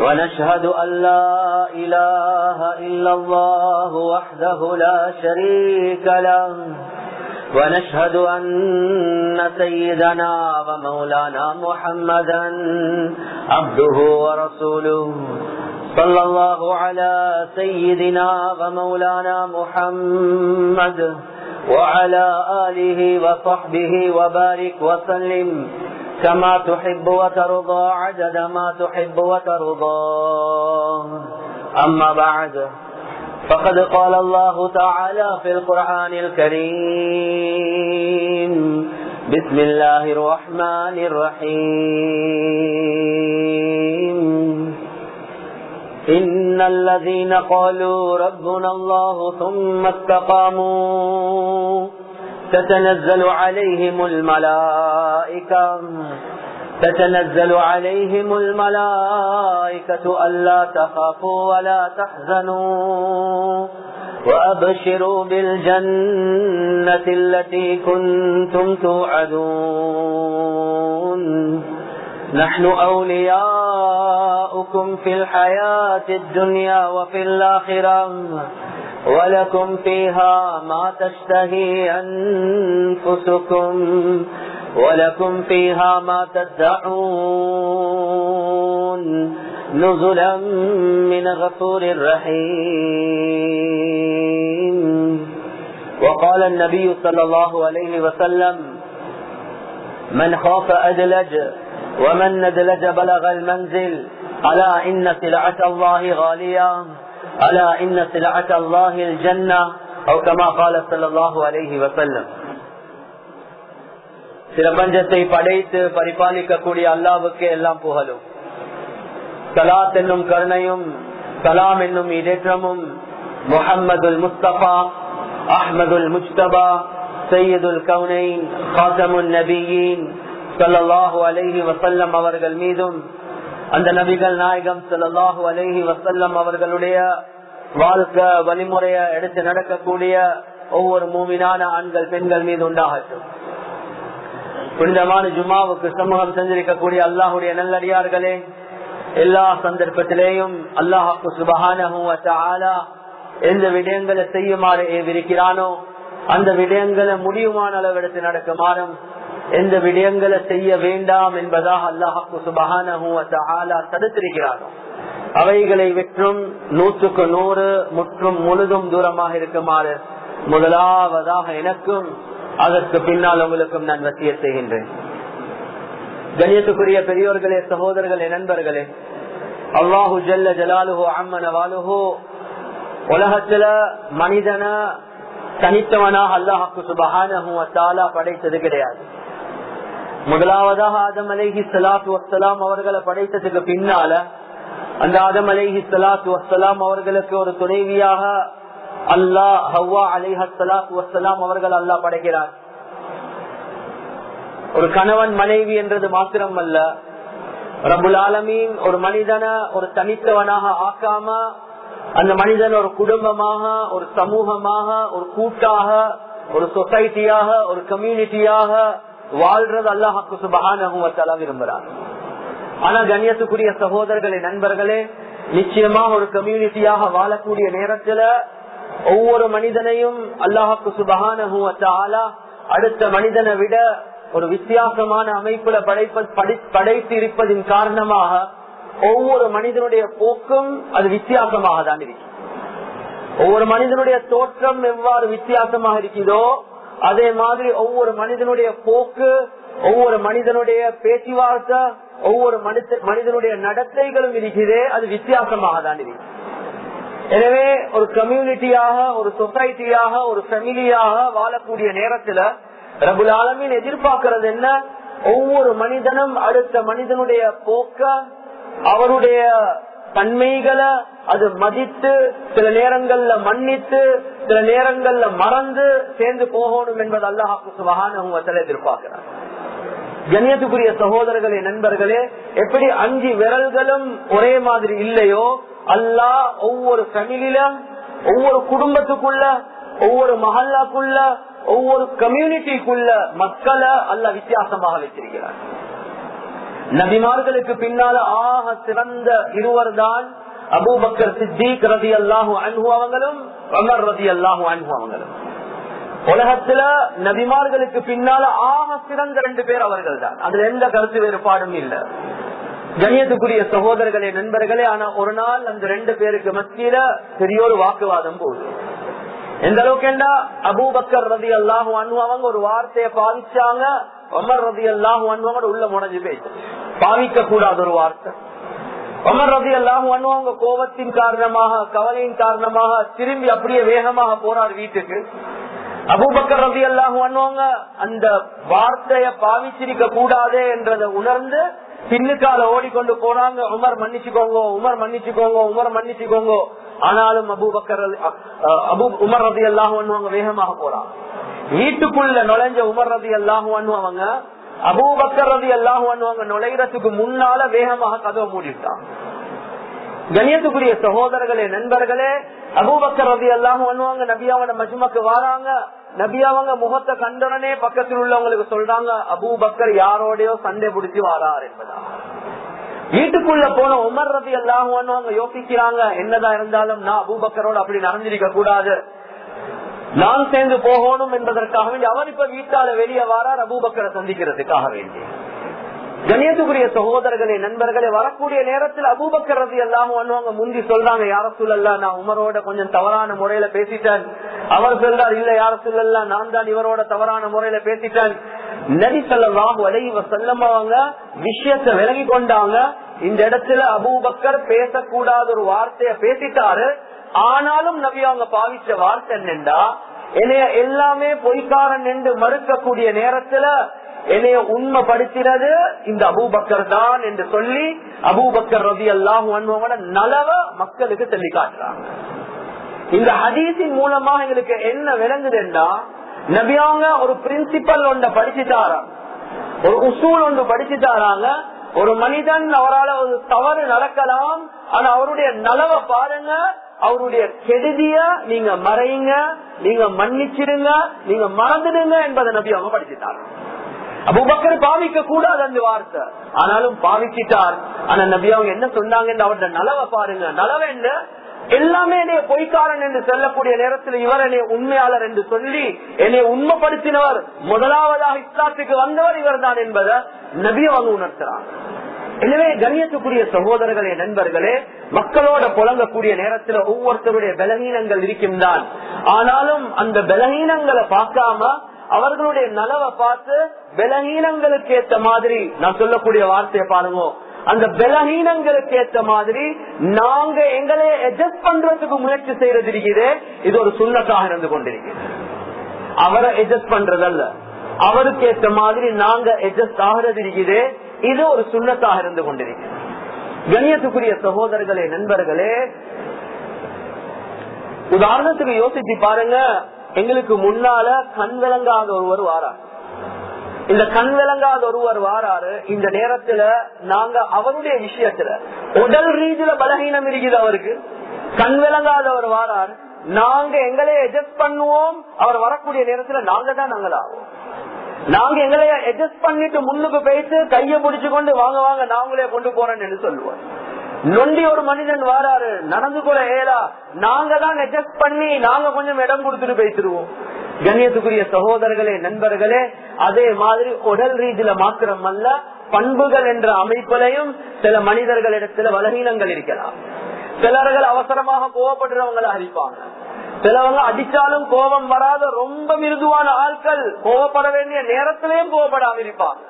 ونشهد أن لا إله إلا الله وحده لا شريك له. ونشهد أن سيدنا ومولانا محمدا عبده ورسوله. صلى الله على سيدنا ومولانا محمد وعلى آله وصحبه وبارك وسلم. كما تحب وترضى عدد ما تحب وترضى. أما بعد فقد قال الله تعالى في القرآن الكريم بسم الله الرحمن الرحيم. إن الذين قالوا ربنا الله ثم استقاموا تتنزل عليهم الملائكة. تتنزل عليهم الملائكة ألا تخافوا ولا تحزنوا. وأبشروا بالجنة التي كنتم توعدون. نحن أولياؤكم في الحياة الدنيا وفي الآخرة. ولكم فيها ما تشتهي أنفسكم ولكم فيها ما تدعون نزلا من غفور رحيم. وقال النبي صلى الله عليه وسلم من خاف أدلج ومن ندلج بلغ المنزل ألا إن سلعة الله غالية؟ ألا إن سلعة الله الجنة أو كما قال صلى الله عليه وسلم பிரபஞ்சத்தை படைத்து பரிபாலிக்கக்கூடிய அல்லாவுக்கு எல்லாம் புகழும் சலாத் என்னும் கருணையும் கலாம் என்னும் இடேற்றமும் முகம்மதுல் முஸ்தபா அஹ்மதுல் முஸ்தபா சையதுல் கவுனைன் காசமுல் நபியின் சல்லாஹூ அலஹி வசல்லம் அவர்கள் மீதும் அந்த நபிகள் நாயகம் செல்லாஹு அலஹி வசல்லம் அவர்களுடைய வாழ்க்கை வழிமுறைய எடுத்து நடக்கக்கூடிய ஒவ்வொரு மூவினான ஆண்கள் பெண்கள் மீது உண்டாகட்டும். புனிதமான ஜுமாவுக்கு சமூகம் செஞ்சிருக்கக்கூடிய அல்லாஹுடைய நல்லடியார்களே எல்லா சந்தர்ப்பத்திலேயும் அல்லாஹாக்கு சுபகான எந்த விடயங்களை செய்யுமாறு ஏவிருக்கிறானோ அந்த விடயங்களை முடியுமான அளவெடுத்து நடக்குமாறும் எந்த விடயங்களை செய்ய வேண்டாம் என்பதாக அல்லாஹாக்கு சுபகான தடுத்திருக்கிறாரோ அவைகளை விற்றும் நூற்றுக்கு நூறு முற்றும் முழுதும் தூரமாக இருக்குமாறு முதலாவதாக எனக்கும் அதற்கு பின்னால் உங்களுக்கும் நான் வசிய செய்கின்றேன். கணியத்துக்குரிய பெரியோர்களே சகோதரர்களே நண்பர்களே அல்லாஹு ஜல்ல ஜலாலுஹோ அம்மன வாலுஹோ உலகத்துல மனிதன தனித்தவனாக அல்லாஹாக்கு சுபகான படைத்தது கிடையாது. முதலாவதாக ஆதம் அலேஹி சலாத்து வசலாம் அவர்களை படைத்ததுக்கு பின்னால அந்த ஆதம் அலேஹி சலாத்து வசலாம் அவர்களுக்கு ஒரு துணைவியாக அல்லாஹ் ஹவ்வா அலிஹலாத் வசலாம் அவர்கள் அல்லாஹ் படைக்கிறார். ஒரு கணவன் மனைவி என்றது மாத்திரம் அல்ல ரபுல் ஆலமீன் ஒரு மனிதனை ஒரு தனித்தவனாக ஆக்காம அந்த மனிதன் ஒரு குடும்பமாக ஒரு சமூகமாக ஒரு கூட்டாக ஒரு சொசைட்டியாக ஒரு கம்யூனிட்டியாக வாழ்றது அல்லாஹாக்கு சுபகான விரும்புறாங்க ஆனா கண்ணியத்துக்குரிய சகோதரர்களே நண்பர்களே நிச்சயமாக ஒரு கம்யூனிட்டியாக வாழக்கூடிய நேரத்துல ஒவ்வொரு மனிதனையும் அல்லாஹாக்கு சுபகான அடுத்த மனிதனை விட ஒரு வித்தியாசமான அமைப்புல படைத்து இருப்பதின் காரணமாக ஒவ்வொரு மனிதனுடைய போக்கும் அது வித்தியாசமாக தான் இருக்கு. ஒவ்வொரு மனிதனுடைய தோற்றம் எவ்வாறு வித்தியாசமாக இருக்கிறதோ அதே மாதிரி ஒவ்வொரு மனிதனுடைய போக்கு ஒவ்வொரு மனிதனுடைய பேச்சுவார்த்தை ஒவ்வொரு மனிதனுடைய நடத்தைகளும் இருக்கிறதே அது வித்தியாசமாக தான் இருக்கு. எனவே ஒரு கம்யூனிட்டியாக ஒரு சொசைட்டியாக ஒரு ஃபெமிலியாக வாழக்கூடிய நேரத்துல ரபுல் ஆலமின் எதிர்பார்க்கறது என்ன? ஒவ்வொரு மனிதனும் அடுத்த மனிதனுடைய போக்க அவருடைய தன்மைகளை அது மதித்து சில நேரங்கள்ல மன்னித்து சில நேரங்கள்ல மறந்து சேர்ந்து போகணும் என்பது அல்லாஹாக்கு சுபகான எதிர்பார்க்கிறார். கண்ணியத்துக்குரிய சகோதரர்களே நண்பர்களே எப்படி அஞ்சு விரல்களும் ஒரே மாதிரி இல்லையோ அல்லாஹ் ஒவ்வொரு ஃபேமிலியில ஒவ்வொரு குடும்பத்துக்குள்ள ஒவ்வொரு மஹல்லாக்குள்ள ஒவ்வொரு கம்யூனிட்டிக்குள்ள மக்களை அல்ல வித்தியாசமாக வச்சிருக்கிறார் நபிமார்களுக்கு பின்னால ஆக சிறந்த இருவர் தான் அபூபக்கர் சித்திக் ரதி அல்லாஹு அன்பு அவங்களும் அமர் ரதி அல்லாஹு அன்பு அவங்களும். உலகத்துல நபிமார்களுக்கு பின்னால ஆக சிறந்த ரெண்டு பேர் அவர்கள் தான் அதுல எந்த கருத்து வேறுபாடும் இல்ல. கணியத்துக்குரிய சகோதரர்களே நண்பர்களே ஆனா ஒரு நாள் அந்த ரெண்டு பேருக்கு மத்தியில பெரிய ஒரு வாக்குவாதம் போகுது. எந்த அளவுக்கு அபூபக்கர் ரதி அல்லாஹு அன்பு அவங்க ஒரு வார்த்தையை பாவிச்சாங்க அமர் ரதி அல்லாஹு அன்பு உள்ள முடஞ்சு போயிட்டு பாவிக்க கூடாத ஒரு வார்த்தை. உமர் ரதி எல்லாம் அவங்க கோபத்தின் காரணமாக கவலையின் காரணமாக திரும்பி அப்படியே வேகமாக போறார் வீட்டுக்கு. அபுபக்கர் ரவி எல்லாம் அண்ணுவாங்க அந்த வார்த்தைய பாவிச்சிருக்க கூடாதே என்றதை உணர்ந்து பின்னுக்கால ஓடிக்கொண்டு போனாங்க. உமர் மன்னிச்சுக்கோங்க உமர் மன்னிச்சுக்கோங்க உமர் மன்னிச்சுக்கோங்க. ஆனாலும் அபுபக்கர் அபு உமர் ரதி எல்லாம் அண்ணுவாங்க வேகமாக போறாங்க. வீட்டுக்குள்ள நுழைஞ்ச உமர் ரதி எல்லாம் அண்ணுவாங்க அபூபக்கர் ரதி அல்லாஹு அண்ணுவாங்க நுழைகிறதுக்கு முன்னால வேகமாக கதவை மூடிட்டான். கணியத்துக்குரிய சகோதரர்களே நண்பர்களே அபூபக்கர் ரவி எல்லாம் பண்ணுவாங்க நபியாவோட மஜுமக்கு வாராங்க. நபியாவங்க முகத்தை கண்டனே பக்கத்தில் உள்ளவங்களுக்கு சொல்றாங்க அபூபக்கர் யாரோடயோ சண்டை பிடிச்சி வாரார் என்பதா. வீட்டுக்குள்ள போன உமர் ரவி எல்லாம் பண்ணுவாங்க யோசிக்கிறாங்க என்னதான் இருந்தாலும் நான் அபூபக்கரோட அப்படி நடந்திருக்க கூடாது நான் சேர்ந்து போகணும் என்பதற்காக வேண்டி அவர் இப்ப வீட்டால வெளியே வாரார் அபூபக்கரை சந்திக்கிறதுக்காக வேண்டி. கணியத்துக்குரிய சகோதரர்களே நண்பர்களே வரக்கூடிய நேரத்தில் அபூபக்கர் ரதி எல்லாம் முந்தி சொல்றாங்க யார சொல்லல நான் உமரோட கொஞ்சம் தவறான முறையில பேசிட்டேன். அவர் சொல்றார் இல்ல யார சொல்லல நான் தான் இவரோட தவறான முறையில பேசிட்டேன். நரி சொல்லலாம் வலைவ செல்லமாவாங்க விஷயத்தை விலகி கொண்டாங்க. இந்த இடத்துல அபூபக்கர் பேசக்கூடாத ஒரு வார்த்தைய பேசிட்டாரு. ஆனாலும் நபி அவங்க பாவிச்ச வார்த்தை என்னண்டா என்னைய எல்லாமே பொய்க்காரன் என்று மறுக்கக்கூடிய நேரத்துல என்னைய உண்மைப்படுத்தினது இந்த அபூபக்கர் தான் என்று சொல்லி அபூபக்கர் ரவி அல்லாஹ் நலவ மக்களுக்கு சொல்லி காட்டுறாங்க. இந்த ஹதீஸின் மூலமா எங்களுக்கு என்ன விளங்குதுன்னா நபியாங்க ஒரு பிரின்சிபல் ஒன்றை படிச்சுட்டாராங்க ஒரு உசூல் ஒன்று படிச்சுட்டாராங்க. ஒரு மனிதன் அவரால் ஒரு தவறு நடக்கலாம் ஆனா அவருடைய நலவை பாருங்க அவருடைய கெடுதிய நீங்க மறையுங்க நீங்க மன்னிச்சிருங்க நீங்க மறந்துடுங்க என்பதை நபி அவங்க படிச்சுட்டார். அபுபக்கர் பாவிக்க கூடாது அந்த வார்த்தை. ஆனாலும் பாவிச்சிட்டார். ஆனா நபி அவங்க என்ன சொன்னாங்க அவருடைய நலவை பாருங்க. நலவை என்ன? எல்லாமே என்னைய பொய்க்காரன் என்று சொல்லக்கூடிய நேரத்தில் இவர் என்னைய உண்மையாளர் என்று சொல்லி என்னை உண்மைப்படுத்தினவர் முதலாவதாக இஸ்லாத்துக்கு வந்தவர் இவர் தான் என்பதை நபி அவங்க உணர்த்துறாங்க. எனவே கண்ணியத்துக்குரிய சகோதரர்களே நண்பர்களே மக்களோட புழங்கக்கூடிய நேரத்தில் ஒவ்வொருத்தருடைய பலகீனங்கள் இருக்கும் தான் ஆனாலும் அந்த பலகீனங்களை பார்க்காம அவர்களுடைய நலவை பார்த்து பலகீனங்களுக்கு ஏத்த மாதிரி நான் சொல்லக்கூடிய வார்த்தையை பாருங்க. அந்த பலகீனங்களுக்கு ஏத்த மாதிரி நாங்க எங்களை அட்ஜஸ்ட் பண்றதுக்கு முயற்சி செய்யறது இருக்குது. இது ஒரு சுண்ணத்தாக இருந்து கொண்டிருக்கிறது. அவரை அட்ஜஸ்ட் பண்றதல்ல. அவருக்கு ஏத்த மாதிரி நாங்க அட்ஜஸ்ட் ஆகிறது இருக்குது. இது ஒரு சுண்ணத்தாக இருந்து கொண்டிருக்கிறது. கணியத்துக்குரிய சகோதரர்களே நண்பர்களே உதாரணத்துக்கு யோசிச்சு பாருங்க. எங்களுக்கு முன்னால கண் விளங்காத ஒருவர் வாரார். இந்த கண் விளங்காத ஒருவர் வாராரு. இந்த நேரத்துல நாங்க அவருடைய விஷயத்துல உடல் ரீதியில பலகீனம் இருக்குது அவருக்கு. கண் விளங்காதவர் வாராரு. நாங்க எங்களை அட்ஜஸ்ட் பண்ணுவோம். அவர் வரக்கூடிய நேரத்துல நாங்க தான் நாங்களாகும் நாங்க எங்களை அட்ஜஸ்ட் பண்ணிட்டு முன்னுக்கு போயிட்டு கைய பிடிச்சு கொண்டு வாங்க வாங்க நாங்களே கொண்டு போறேன்னு சொல்லுவோம். நொண்டி ஒரு மனிதன் வாராரு நடந்து கூட ஏலா நாங்க தான் அட்ஜஸ்ட் பண்ணி நாங்க கொஞ்சம் இடம் கொடுத்துட்டு பேசிடுவோம். கண்ணியத்துக்குரிய சகோதரர்களே நண்பர்களே அதே மாதிரி உடல் ரீதியில மாத்திரம் அல்ல பண்புகள் என்ற அமைப்பிலையும் சில மனிதர்களிடத்துல பலகீனங்கள் இருக்கலாம். சிலர்கள் அவசரமாக கோவப்படுறவங்களை அழிப்பாங்க. சிலவங்க அடிச்சாலும் கோபம் வராத ரொம்ப மிருதுவான ஆட்கள் கோபப்பட வேண்டிய நேரத்திலேயும் கோபப்படாம இருப்பாங்க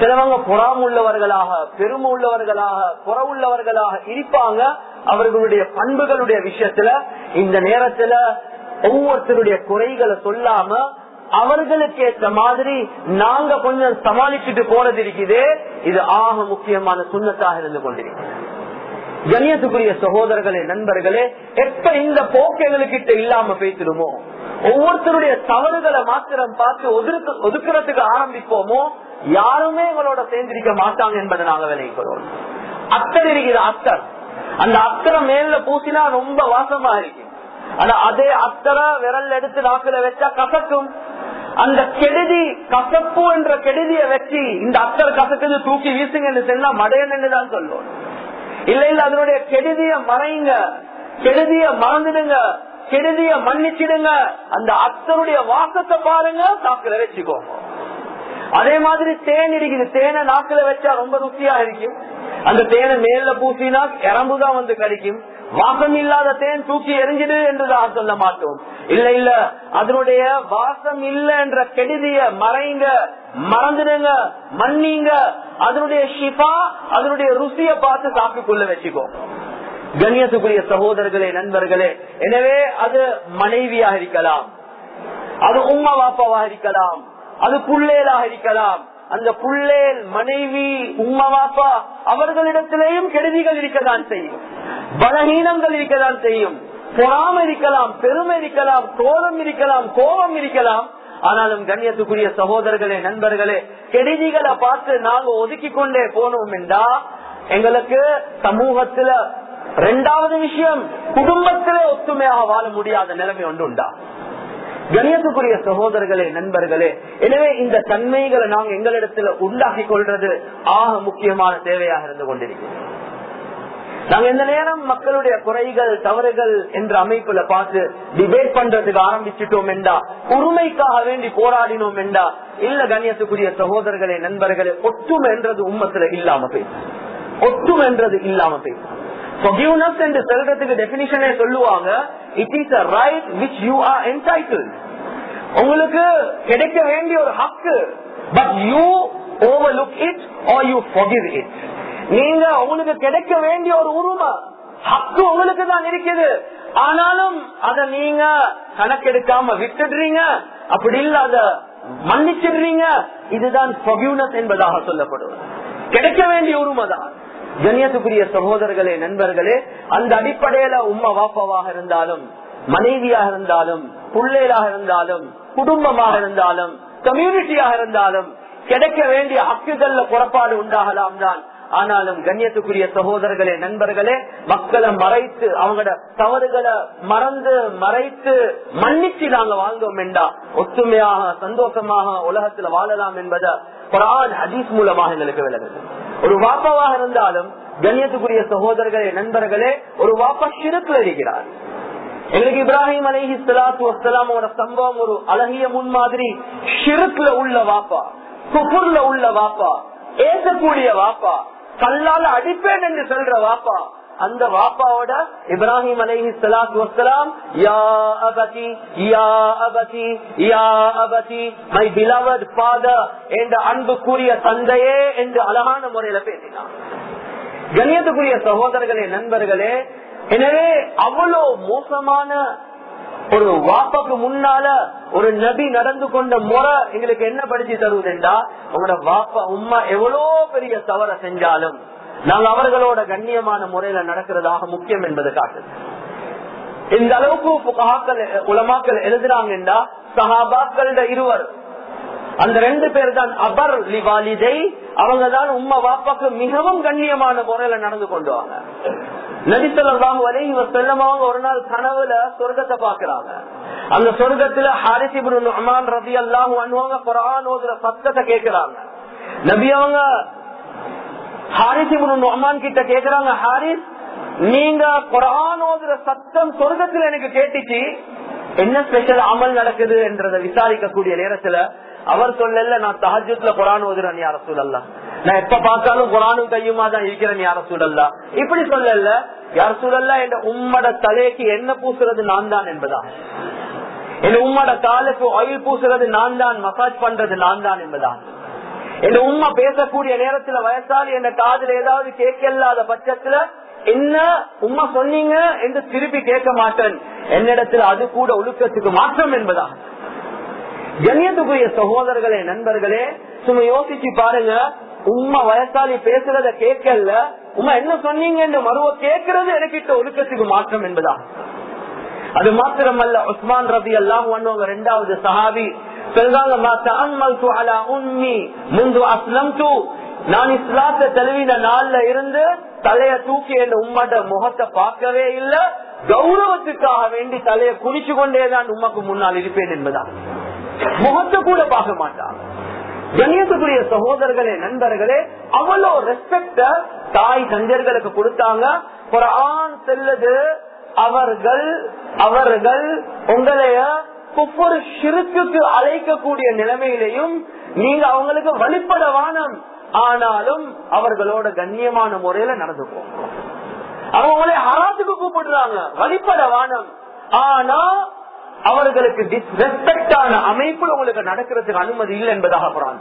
சிலவங்க புறாம உள்ளவர்களாக பெருமை உள்ளவர்களாக புறவுள்ளவர்களாக இருப்பாங்க. அவர்களுடைய பண்புகளுடைய விஷயத்துல இந்த நேரத்துல ஒவ்வொருத்தருடைய குறைகளை சொல்லாம அவர்களுக்கு ஏற்ற மாதிரி நாங்க கொஞ்சம் சமாளிச்சுட்டு போனது இருக்குது. இது ஆக முக்கியமான சுண்ணத்தாக இருந்து கொண்டிருக்கிறது. கண்ணியத்துக்குரிய சகோதரர்களே நண்பர்களே எப்ப இந்த போக்கு எங்களுக்கிட்ட இல்லாம பேசிடுமோ? ஒவ்வொருத்தருடைய தவறுகளை மாத்திரம் பார்த்து ஒதுக்கு ஒதுக்குறதுக்கு ஆரம்பிப்போமோ? யாருமே எங்களோட சேர்ந்திருக்க மாட்டாங்க என்பதை நாங்க விளைவிக்கிறோம் அத்தர் இருக்கிற அத்தர். அந்த அத்தரை மேல பூசினா ரொம்ப வாசமா இருக்கும். ஆனா அதே அத்தரை விரல் எடுத்து நாக்குல வச்சா கசக்கும். அந்த கெடுதி கசப்பு என்ற கெடுதிய வச்சு இந்த அத்தர் கசக்குது தூக்கி வீசுங்கன்னு சொன்னா மடையன்னு தான் சொல்லுவோம் இல்ல இல்ல அதனுடைய கெடுதிய மறைங்க கெடுதிய மறந்துடுங்க கெடுதிய மன்னிச்சிடுங்க. அந்த அத்தருடைய வாசத்தை பாருங்க நாக்குல வச்சுக்கோங்க. அதே மாதிரி தேன் இருக்குது. தேனை நாக்குல வச்சா ரொம்ப ருசியா இருக்கும். அந்த தேனை மேல பூசினா இறம்புதான் வந்து கிடைக்கும். வாசம் இல்லாத தேன் தூக்கி எரிஞ்சிடு என்றுதான் சொல்ல மாட்டோம். இல்ல இல்ல. அதனுடைய வாசம் இல்ல என்ற கெடுதிய மறைங்க மறந்துடுங்க மன்னிங்க. அதனுடைய ஷிபா அதனுடைய ருசிய பார்த்து சாப்பிட்டுக்குள்ள வச்சுக்கோ. கண்ணியத்துக்குரிய சகோதரர்களே நண்பர்களே எனவே அது மனைவியாக இருக்கலாம். அது உம்மா வாப்பாவாக இருக்கலாம். அது புள்ளேலாக இருக்கலாம். அந்த புள்ளேல் மனைவி உம்மா பாப்பா அவர்களிடத்திலேயும் கெடுதிகள் இருக்கதான் செய்யும். பலகீனங்கள் இருக்கதான் செய்யும். பொறாம இருக்கலாம் பெருமை இருக்கலாம் கோலம் இருக்கலாம் கோபம் இருக்கலாம். ஆனாலும் கண்ணியத்துக்குரிய சகோதரர்களே நண்பர்களே கெடுதிகளை பார்த்து நாங்க ஒதுக்கி கொண்டே போனோம் என்றா எங்களுக்கு சமூகத்துல ரெண்டாவது விஷயம் குடும்பத்திலே ஒத்துமையாக வாழ முடியாத நிலைமை ஒன்று உண்டா? கணியத்துக்குரிய சகோதரர்களே நண்பர்களே எனவே இந்த தன்மைகளை நாங்க எங்களிடத்துல உண்டாக்கி கொள்றது ஆக முக்கியமான தேவையாக இருந்து கொண்டிருக்கிறோம் நாங்க இந்த நேரம் மக்களுடைய குறைகள் தவறுகள் என்ற அமைப்புல பார்த்து டிபேட் பண்றதுக்கு ஆரம்பிச்சுட்டோம் என்றா உரிமைக்காக வேண்டி போராடினோம் என்றா இல்ல கண்ணியத்துக்குரிய சகோதரர்களே நண்பர்களே ஒற்றுமை என்றது உண்மத்துல இல்லாம போயிடும் ஒற்றுமை என்றது இல்லாம போயிடும் என்று சொல்றதுக்கு டெபினிஷனே சொல்லுவாங்க it is a right which you are entitled உங்களுக்கு கிடைக்க வேண்டிய ஒரு ஹக்கு but you overlook it or you forgive it நீங்க உங்களுக்கு கிடைக்க வேண்டிய ஒரு உரிமை ஹக்கு உங்களுக்கு தான் இருக்குது. ஆனாலும் அத நீங்க கணக்கெடுக்காம விட்டுடுறீங்க. அப்படி இல்ல அத மன்னிச்சிடுறீங்க. இதுதான் என்பதாக சொல்லப்படுவது. கிடைக்க வேண்டிய உரிமை தான். கண்ணியத்துக்குரிய சகோதரர்களே நண்பர்களே அந்த அடிப்படையில உம்மா வாப்பாவாக இருந்தாலும் மனைவியாக இருந்தாலும் பிள்ளைகளாக இருந்தாலும் குடும்பமாக இருந்தாலும் கம்யூனிட்டியாக இருந்தாலும் கிடைக்க வேண்டிய ஹக்குகள்ல புறப்பாடு உண்டாகலாம் தான். ஆனாலும் கண்ணியத்துக்குரிய சகோதரர்களே நண்பர்களே மக்களை மறைத்து அவங்களோட தவறுகளை மறந்து மறைத்து மன்னிச்சு நாங்க வாழ்ந்தோம் என்றா ஒத்துமையாக சந்தோஷமாக உலகத்துல வாழலாம் என்பதை குரான் ஹதீஸ் மூலமாக எங்களுக்கு விளங்குது ஒரு வாப்பாவாக இருந்தாலும் கண்ணியத்துக்குரிய சகோதரர்களே நண்பர்களே ஒரு வாப்பா சிறப்பில் இருக்கிறார். எங்களுக்கு இப்ராஹிம் அலஹி சலாத்து வசலாமோட சம்பவம் ஒரு அழகிய முன்மாதிரி. ஷிருக்குல உள்ள வாப்பா குபுர்ல உள்ள வாப்பா ஏசக்கூடிய வாப்பா கல்லால அடிப்பேன் என்று சொல்ற வாப்பா அந்த வாப்பாவோட இப்ராஹிம் அலைஹி சலாத்து வசலாம் யா அபதி யா அபதி யா அபதி மை பிலவட் ஃபாதர் என்ற அன்புக்குரிய தந்தையே என்று அழகான முறையில பேசினான். கண்ணியத்துக்குரிய சகோதரர்களே நண்பர்களே எனவே அவ்வளோ மோசமான ஒரு வாப்பாக்கு முன்னால ஒரு நபி நடந்து கொண்ட முறை எங்களுக்கு என்ன படிச்சு தருவதுண்டா உங்களோட வாப்பா உமா எவ்வளோ பெரிய தவற செஞ்சாலும் நாங்க அவர்களோட கண்ணியமான முறையில நடக்கிறதாக முக்கியம் என்பது காட்டுது இந்த அளவுக்கு உலமாக்கள் எழுதுறாங்கன்னா சஹாபாக்கள இருவர். அந்த ரெண்டு பேர் தான் அபர் லிவாலிதை அவங்க தான் உம்மா வாப்பாக்கு மிகவும் கண்ணியமான முறையில நடந்து கொண்டுவாங்க நபிசல்லாஹு வரை இவர் அவங்க ஒரு நாள் கனவுல சொர்க்கத்தை பாக்குறாங்க அந்த சொர்க்கத்துல ஹாரிஸ் அமான் ரவி ரலியல்லாஹு அன்ஹு குரான் குர்ஆன் ஓதுற சத்தத்தை கேக்குறாங்க நபி அவங்க ஹாரிஸ் இப்னு அம்மான் கிட்ட கேக்குறாங்க ஹாரிஸ் நீங்க குர்ஆன் ஓதுற சத்தம் சொர்க்கத்துல எனக்கு கேட்டுச்சு. என்ன ஸ்பெஷல் அமல் நடக்குது? என்றதை விசாரிக்கக்கூடிய நேரத்துல அவர் சொல்லல நான் தஹஜூத்ல குரான் ஓதுறேன் யார சூழல்ல நான் எப்ப பார்த்தாலும் குரானும் கையுமா தான் இருக்கிறேன் யார சூழல்ல இப்படி சொல்லல யார சூழல்ல என் உம்மட தலைக்கு என்ன பூசுறது நான் தான் என்பதா? என் உம்மட காலுக்கு ஆயில் பூசுறது நான் தான் மசாஜ் பண்றது நான் தான் என்பதா? என் உண்மை பேசக்கூடிய நேரத்துல வயசாளி என் காதல ஏதாவது கேட்கலாத பட்சத்துல என்ன? உண்மை சொன்னீங்க? என்று திருப்பி கேட்க மாட்டேன். என்னிடத்துல அது கூட ஒழுக்கத்துக்கு மாற்றம் என்பதா கண்ணியத்துக்குரிய சகோதரர்களே நண்பர்களே சும்மா யோசிச்சு பாருங்க. உண்மை வயசாலி பேசுறத கேட்கல. உமா என்ன சொன்னீங்க என்று மறுவ கேட்கறது எனக்கிட்ட ஒழுக்கத்துக்கு மாற்றம் என்பதா அது மாத்திரமல்ல உஸ்மான் ரபி எல்லாம் பண்ணுவாங்க ரெண்டாவது சஹாபி நான் இஸ்லாத்த தெளிவின நாள்ல இருந்து தலைய தூக்கி என் உம்மட முகத்தை பார்க்கவே இல்லை. கௌரவத்துக்காக வேண்டி தலையை குனிச்சு கொண்டேதான் உமக்கு முன்னால் இருப்பேன் என்பதா முகத்தை கூட பார்க்க மாட்டான். கண்ணியத்துக்குரிய சகோதரர்களே நண்பர்களே அவ்வளோ ரெஸ்பெக்ட தாய் தஞ்சர்களுக்கு கொடுத்தாங்க. ஒரு ஆண் செல்லது அவர்கள் அவர்கள் உங்களைய ஒவ்வொரு சிறுக்குக்கு அழைக்கக்கூடிய நிலைமையிலையும் நீங்க அவங்களுக்கு வழிபட வானம். ஆனாலும் அவர்களோட கண்ணியமான முறையில நடந்து போகும். அவங்களே ஹராத்துக்கு கூப்பிடுறாங்க. வழிபட வானம். ஆனா அவர்களுக்கு டிஸ்ரெஸ்பெக்டான அமைப்புல உங்களுக்கு நடக்கிறதுக்கு அனுமதி இல்லை என்பதாக குரான்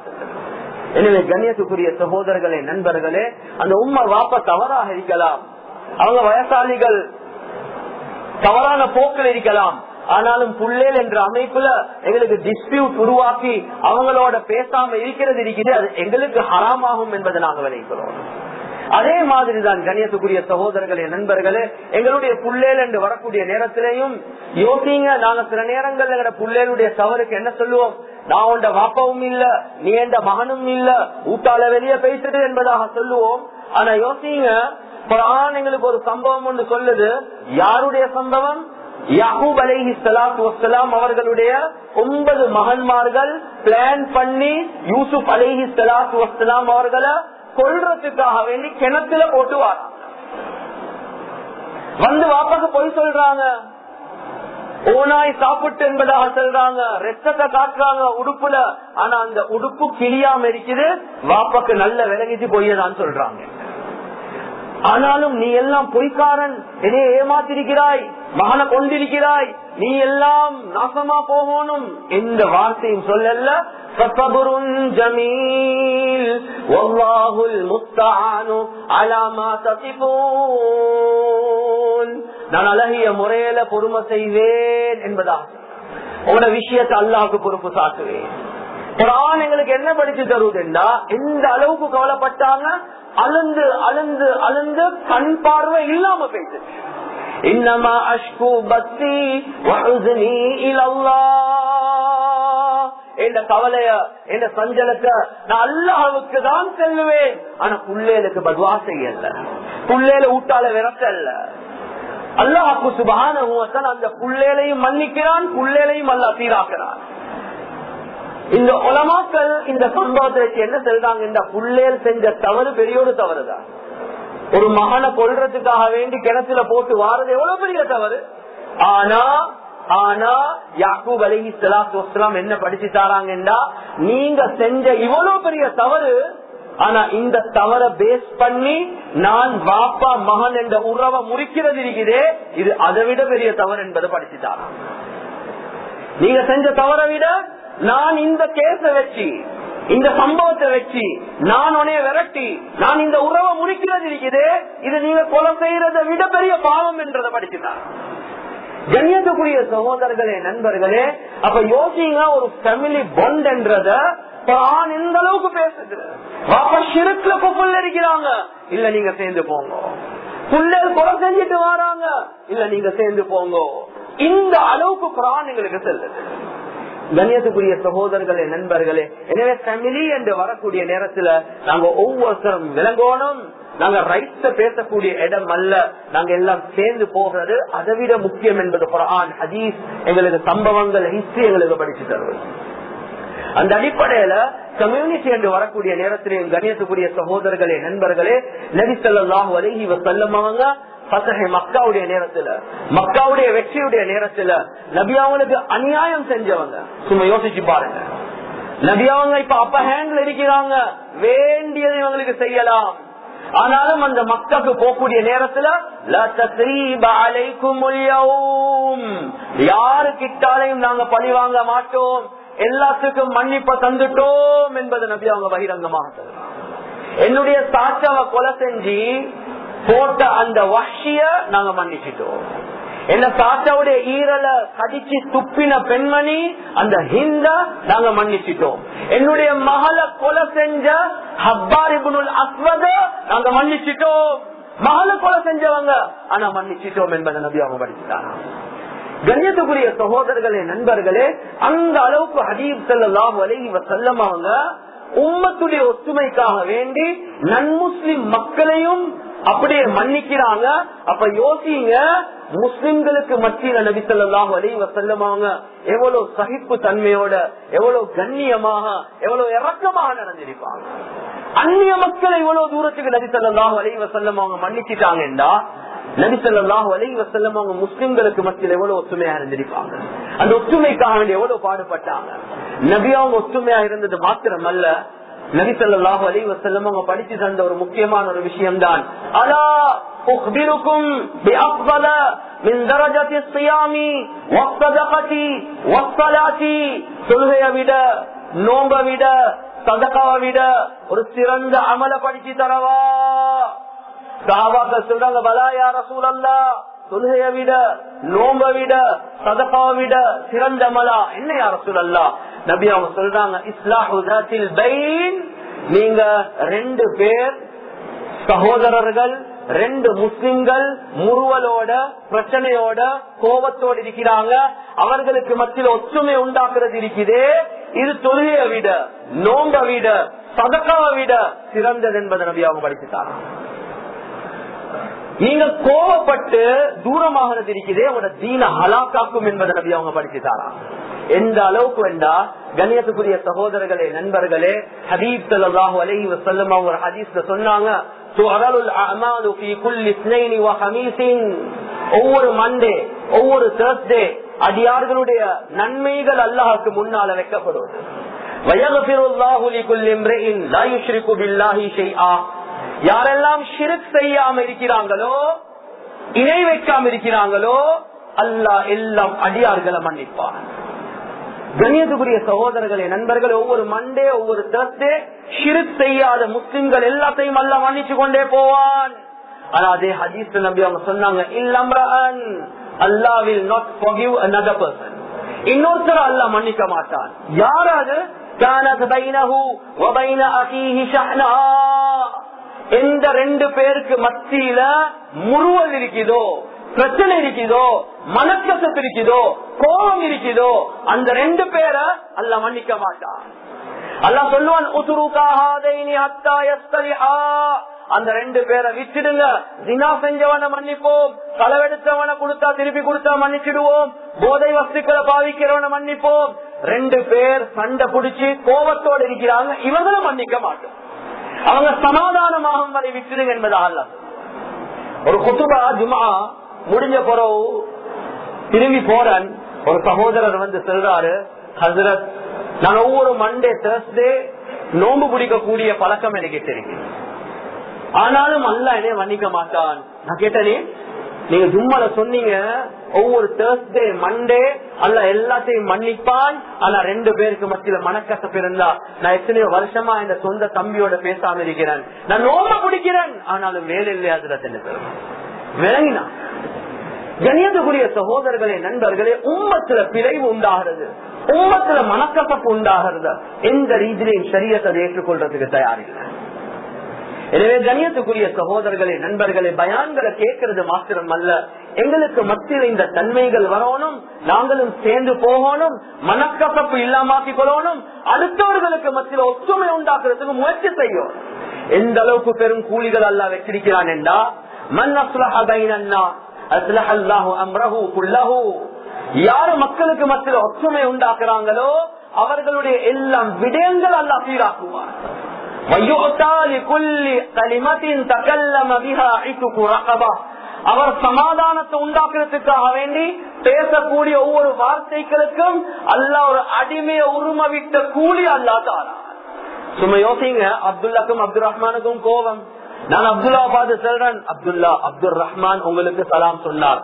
எனவே கண்ணியத்துக்குரிய சகோதரர்களே நண்பர்களே அந்த உண்மை வாப்ப தவறாக இருக்கலாம். அவங்க வயசாளிகள் தவறான போக்கில் இருக்கலாம். ஆனாலும் புள்ளேல் என்ற அமைப்புல எங்களுக்கு டிஸ்பியூட் உருவாக்கி அவங்களோட பேசாம இருக்கிறது இருக்குது. அது எங்களுக்கு ஹராமாகும் என்பதை நாங்க விளைக்கிறோம் அதே மாதிரிதான் கணியத்துக்குரிய சகோதரர்களே நண்பர்களே எங்களுடைய புள்ளேல் என்று வரக்கூடிய நேரத்திலையும் யோசிங்க நாங்க சில நேரங்கள் எங்களோட புள்ளேலுடைய தவறுக்கு என்ன சொல்லுவோம்? நான் உண்ட வாப்பவும் இல்ல நீ எந்த மகனும் இல்ல ஊட்டால வெளியே பேசுறது என்பதாக சொல்லுவோம். ஆனா யோசிங்க எங்களுக்கு ஒரு சம்பவம் ஒன்று சொல்லுது. யாருடைய சம்பவம்? யாகூப் அலைஹி சலாத்து வசலாம் அவர்களுடைய ஒன்பது மகன்மார்கள் பிளான் பண்ணி யூசுப் அலைஹி சலாத்து வசலாம் அவர்களை கொள்றதுக்காக வேண்டி கிணத்துல போட்டுவார். வந்து வாப்பாக்கு போய் சொல்றாங்க. ஓனாய் சாப்பிட்டு என்பதாக சொல்றாங்க. ரத்தத்தை காட்டுறாங்க உடுப்புல. ஆனா அந்த உடுப்பு கிளியாம இருக்குது. வாப்பாக்கு நல்ல விலகிச்சு பொய்யதான் சொல்றாங்க. ஆனாலும் நீ எல்லாம் பொய்க்காரன். என்னைய ஏமாத்திருக்கிறாய். மகன கொண்டிருக்கிறாய் நீ எல்லாம் நாசமா போகணும். எந்த வார்த்தையும் சொல்லல்ல ஜமீல் நான் அழகிய முறையில பொறுமை செய்வேன் என்பதா உங்களோட விஷயத்த அல்லாஹுக்கு பொறுப்பு சாட்டுவேன். குரான் எங்களுக்கு என்ன படிச்சு தருவதுண்டா எந்த அளவுக்கு கவலைப்பட்டாங்க அழுந்து அழுந்து அழுந்து கண் பார்வை இல்லாம போயிட்டு இன்னமா அஷ்கு பக்தி என்ற கவலைய என்ற சஞ்சலத்தை நான் அல்லாவுக்கு தான் செல்லுவேன். ஆனா புள்ளேலுக்கு பத்வா செய்யல புள்ளேல ஊட்டால விரட்டல்ல அல்லாஹு சுபான அந்த புள்ளேலையும் மன்னிக்கிறான் புள்ளேலையும் அல்ல சீராக்கிறான். இந்த உலமாக்கள் இந்த சம்பவத்தை என்ன செல்றாங்க? இந்த புள்ளேல் செஞ்ச தவறு பெரிய ஒரு தவறுதான். ஒரு மகனை கொள்றதுக்காக வேண்டி கிணத்துல போட்டு வாரது எவ்வளவு பெரிய தவறு? ஆனா ஆனா யாக்கூப் அலஹி சலாத்து வஸ்லாம் என்ன படிச்சு தாராங்கன்னா நீங்க செஞ்ச இவ்வளவு பெரிய தவறு ஆனா இந்த தவற பேஸ் பண்ணி நான் பாப்பா மகன் என்ற உறவை முறிக்கிறது இருக்குதே. இது அதை விட பெரிய தவறு என்பதை படிச்சு நீங்க செஞ்ச தவறை விட நான் இந்த கேஸ வச்சு இந்த சம்பவத்தை வச்சு நான் உனைய விரட்டி நான் இந்த உறவை முடிக்கிறது இருக்குது இது நீங்க கொலை செய்யறத விட பெரிய பாவம் என்றதை படிச்சுட்டார் கண்ணியத்துக்குரிய சகோதரர்களே நண்பர்களே அப்ப யோசிங்க ஒரு ஃபேமிலி பொண்ட் என்றத ஆண் எந்த அளவுக்கு பேசுது. பாப்பா சிறுக்குல குப்பல் இருக்கிறாங்க இல்ல நீங்க சேர்ந்து போங்க. புள்ளல் கொலை செஞ்சுட்டு வராங்க. இல்ல நீங்க சேர்ந்து போங்க. இந்த அளவுக்கு பிரான் எங்களுக்கு செல்லுது. கண்ணியத்துக்குரிய சகோதரர்களே நண்பர்களே எனவே ஃபேமிலி என்று வரக்கூடிய நேரத்துல நாங்க ஒவ்வொருத்தரும் விளங்கணும். நாங்க ரைட்ஸ பேசக்கூடிய இடம் அல்ல. நாங்க எல்லாம் சேர்ந்து போகிறது அதை விட முக்கியம் என்பது குரான் ஹதீஸ் எங்களுக்கு சம்பவங்கள் ஹிஸ்டரி எங்களுக்கு படிச்சு தருவது. அந்த அடிப்படையில கம்யூனிட்டி என்று வரக்கூடிய நேரத்திலேயும் கணியத்துக்குரிய சகோதரர்களே நண்பர்களே நபிசல்லாஹு அலஹி வசல்லமாங்க பசகை மக்காவுடைய நேரத்துல மக்காவுடைய வெற்றியுடைய நேரத்துல நபி அவங்களுக்கு அநியாயம் செஞ்சவங்க. சும்மா யோசிச்சு பாருங்க. நபி அவங்க இப்ப அப்ப ஹேண்ட்ல இருக்கிறாங்க. வேண்டியதை இவங்களுக்கு செய்யலாம். ஆனாலும் அந்த மக்களுக்கு போகக்கூடிய நேரத்துல யாரு கிட்டாலையும் நாங்க பழி வாங்க மாட்டோம். எல்லாத்துக்கும் மன்னிப்ப தந்துட்டோம் என்பது நபி அவங்க பகிரங்கமாக என்னுடைய சாட்சாவை கொலை செஞ்சு போட்ட அந்த வஷிய நாங்க மன்னிச்சிட்டோம். என்ன தாத்தாவுடைய ஈரலை கடிச்சு துப்பின பெண்மணி அந்த ஹிந்த நாங்க மன்னிச்சிட்டோம். என்னுடைய மகளை கொலை செஞ்ச ஹப்பாரிபுனுல் அஸ்வத நாங்க மன்னிச்சிட்டோம். மகளை கொலை செஞ்சவங்க ஆனா மன்னிச்சிட்டோம் என்பதை நபி அவங்க படிச்சுட்டாங்க. கண்ணியத்துக்குரிய சகோதரர்களே நண்பர்களே அந்த அளவுக்கு ஹதீப் செல்லாம் வலைகி செல்லம் அவங்க உம்மத்துடைய ஒத்துமைக்காக வேண்டி நன்முஸ்லிம் மக்களையும் அப்படியே மன்னிக்கிறாங்க. அப்ப யோசிங்க முஸ்லிம்களுக்கு மத்தியில நபித்தல்லாம் வலிவ அலைவ செல்லமாங்க எவ்வளவு சகிப்பு தன்மையோட எவ்வளவு கண்ணியமாக எவ்வளவு இறக்கமாக நடந்திருப்பாங்க. அந்நிய மக்களை இவ்வளவு தூரத்துக்கு நபித்தல்லாம் வலிவ அலைவ செல்லம் அவங்க மன்னிச்சிட்டாங்கடா நபி செல்லம் அவங்க முஸ்லிம்களுக்கு மத்தியில் எவ்வளவு ஒற்றுமையா இருந்திருப்பாங்க. அந்த ஒற்றுமைக்காக எவ்வளவு பாடுபட்டாங்க. நபி அவங்க ஒற்றுமையா இருந்தது மாத்திரம் அல்ல நபி சொல்லாஹு அலி வசல்லம் அவங்க படிச்சு தந்த ஒரு முக்கியமான ஒரு விஷயம் தான் அலா உஹ்பிருக்கும் بأفضل من درجة الصيام والصدقة والصلاة தொழுகையை விட நோம்ப விட சதகாவை விட ஒரு சிறந்த அமல படிச்சு தரவா சாபாக்கள் சொல்றாங்க பலா யார சூழல்லா தொழுகையை விட நோம்ப விட சதகாவை விட சிறந்த மலா. என்ன யார சூழல்லா நபி அவங்க சொல்றாங்க இஸ்லாஹுல் பைன். நீங்க ரெண்டு பேர் சகோதரர்கள் ரெண்டு முஸ்லிம்கள் முறுவலோட பிரச்சனையோட கோபத்தோடு இருக்கிறாங்க. அவர்களுக்கு மத்தியில் ஒற்றுமை உண்டாக்குறது இருக்குது. இது தொழுகையை விட நோம்ப விட சதக்காவை விட சிறந்தது என்பதை நபி அவங்க படிச்சுட்டாங்க. நீங்க கோவப்பட்டு தூரமாகிறது இருக்குதே உங்களோட தீன ஹலாக்காக்கும் என்பதை நபி அவங்க படிச்சுட்டாரா? எந்த அளவுக்கு வேண்டா? கண்ணியத்துக்குரிய சகோதரர்களே நண்பர்களே ஹபீப் சல்லாஹூ அலஹி வசல்லம் அவங்க ஒரு ஹதீஸ்ல சொன்னாங்க ஒவ்வொரு மண்டே ஒவ்வொரு தேர்ஸ்டே அடியார்களுடைய நன்மைகள் அல்லாஹுக்கு முன்னால வைக்கப்படுவது. யாரெல்லாம் ஷிருக் செய்யாம இருக்கிறாங்களோ இணை வைக்காம இருக்கிறாங்களோ அல்லாஹ் எல்லாம் அடியார்களை மன்னிப்பான் கண்ணியத்துக்குரிய சகோதரர்களே நண்பர்கள் ஒவ்வொரு மண்டே ஒவ்வொரு தேர்ஸ்டே ஷிருக் செய்யாத முஸ்லிம்கள் எல்லாத்தையும் அல்ல மன்னிச்சு கொண்டே போவான் ஆனா அதே ஹதீஸ் நம்பி அவங்க சொன்னாங்க இல்லம்ரன் Allah will not forgive another person இன்னொருத்தர் அல்ல மன்னிக்க மாட்டான் யாராவது كانت بينه وبين اخيه شحناء எந்த ரெண்டு பேருக்கு மத்தியில முருவல் இருக்குதோ பிரச்சனை இருக்குதோ மனக்கசத்து இருக்குதோ கோபம் இருக்குதோ அந்த ரெண்டு பேரை அல்ல மன்னிக்க மாட்டான். அல்ல சொல்லுவான் அந்த ரெண்டு பேரை விட்டுடுங்க. தினா செஞ்சவனை மன்னிப்போம். களவெடுத்தவனை கொடுத்தா திருப்பி கொடுத்தா மன்னிச்சிடுவோம். போதை வஸ்துக்களை பாவிக்கிறவனை மன்னிப்போம். ரெண்டு பேர் சண்டை பிடிச்சு கோபத்தோடு இருக்கிறாங்க. இவங்களும் மன்னிக்க மாட்டோம். அவங்க சமாதானமாகும் வரை விட்டுடுங்க என்பதாக ஒரு குத்துபா ஜுமா முடிஞ்ச பிறகு திரும்பி போறன். ஒரு சகோதரர் வந்து சொல்றாரு ஹசரத் நான் ஒவ்வொரு மண்டே தேர்ஸ்டே நோம்பு பிடிக்கக்கூடிய பழக்கம் எனக்கு தெரியும். ஆனாலும் அல்ல என்னைய மன்னிக்க மாட்டான். நான் கேட்டனே நீங்க ஜும்மால சொன்னீங்க ஒவ்வொரு தேர்ஸ்டே மண்டே அல்ல எல்லாத்தையும் மன்னிப்பான் ஆனா ரெண்டு பேருக்கு மத்தியில மனக்கசப்பு இருந்தா நான் எத்தனையோ வருஷமா இந்த சொந்த தம்பியோட பேசாம இருக்கிறேன். நான் நோம்ப பிடிக்கிறேன் ஆனாலும் வேலை இல்லையா அதுல விளங்கினா. கணியத்துக்குரிய சகோதரர்களே நண்பர்களே உம்மத்துல பிழைவு உண்டாகிறது. உம்மத்துல மனக்கசப்பு உண்டாகிறது. எந்த ரீதியிலையும் சரியத்தை ஏற்றுக்கொள்றதுக்கு தயாரில்லை எனவே கணியத்துக்குரிய சகோதரர்களே நண்பர்களே பயான்களை கேட்கறது மாத்திரம் அல்ல எங்களுக்கு மத்தியில் இந்த தன்மைகள் வரணும் நாங்களும் சேர்ந்து போகணும் மனக்கசப்பு இல்லாமாக்கி கொள்ளணும் அடுத்தவர்களுக்கு மத்தியில் ஒற்றுமை உண்டாக்குறதுக்கு முயற்சி செய்யும் எந்த அளவுக்கு பெரும் கூலிகள் அல்ல வச்சிருக்கிறான் என்றா மன் அஸ்லஹா யாரு மக்களுக்கு மத்தியில் ஒற்றுமை உண்டாக்குறாங்களோ அவர்களுடைய எல்லாம் விடயங்கள் அல்லா சீராக்குவார் அவர் சமாதானத்தை உண்டாக்குறதுக்காக வேண்டி பேசக்கூடிய ஒவ்வொரு வார்த்தைகளுக்கும் அல்லா ஒரு அடிமைய உருமவிட்ட கூலி அல்லா தாரா சும்மா யோசிங்க அப்துல்லாக்கும் அப்துல் ரஹ்மானுக்கும் கோபம். நான் அப்துல்லா பார்த்து சொல்றேன் அப்துல்லா அப்துல் ரஹ்மான் உங்களுக்கு சலாம் சொன்னார்.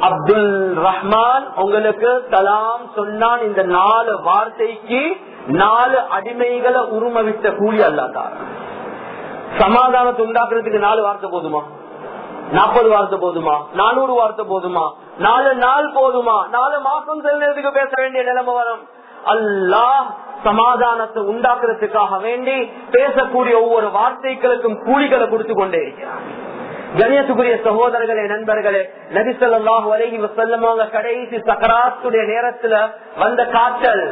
அப்துல் ரஹ்மான் உங்களுக்கு சலாம் சொன்னான் இந்த நாலு வார்த்தைக்கு நாலு அடிமைகளை உருமவித்த கூலி அல்லாத்தார். சமாதானத்தை உண்டாக்குறதுக்கு நாலு வார்த்தை போதுமா? நாற்பது வார்த்தை போதுமா? நானூறு வார்த்தை போதுமா? நாலு நாள் போதுமா? நாலு மாசம் செல்றதுக்கு பேச வேண்டிய நிலைமை வரும். அல்லாஹ் சமாதானத்தை உண்டாக்குறதுக்காக வேண்டி பேசக்கூடிய ஒவ்வொரு வார்த்தைகளுக்கும் கூலிகளை கொடுத்து கொண்டே இருக்கிறார். கணியத்துக்குரிய சகோதரர்களே நண்பர்களே நபிசல்லாஹு அலஹி வசல்லமாக கடைசி சக்கராத்துடைய நேரத்துல வந்த காற்றல்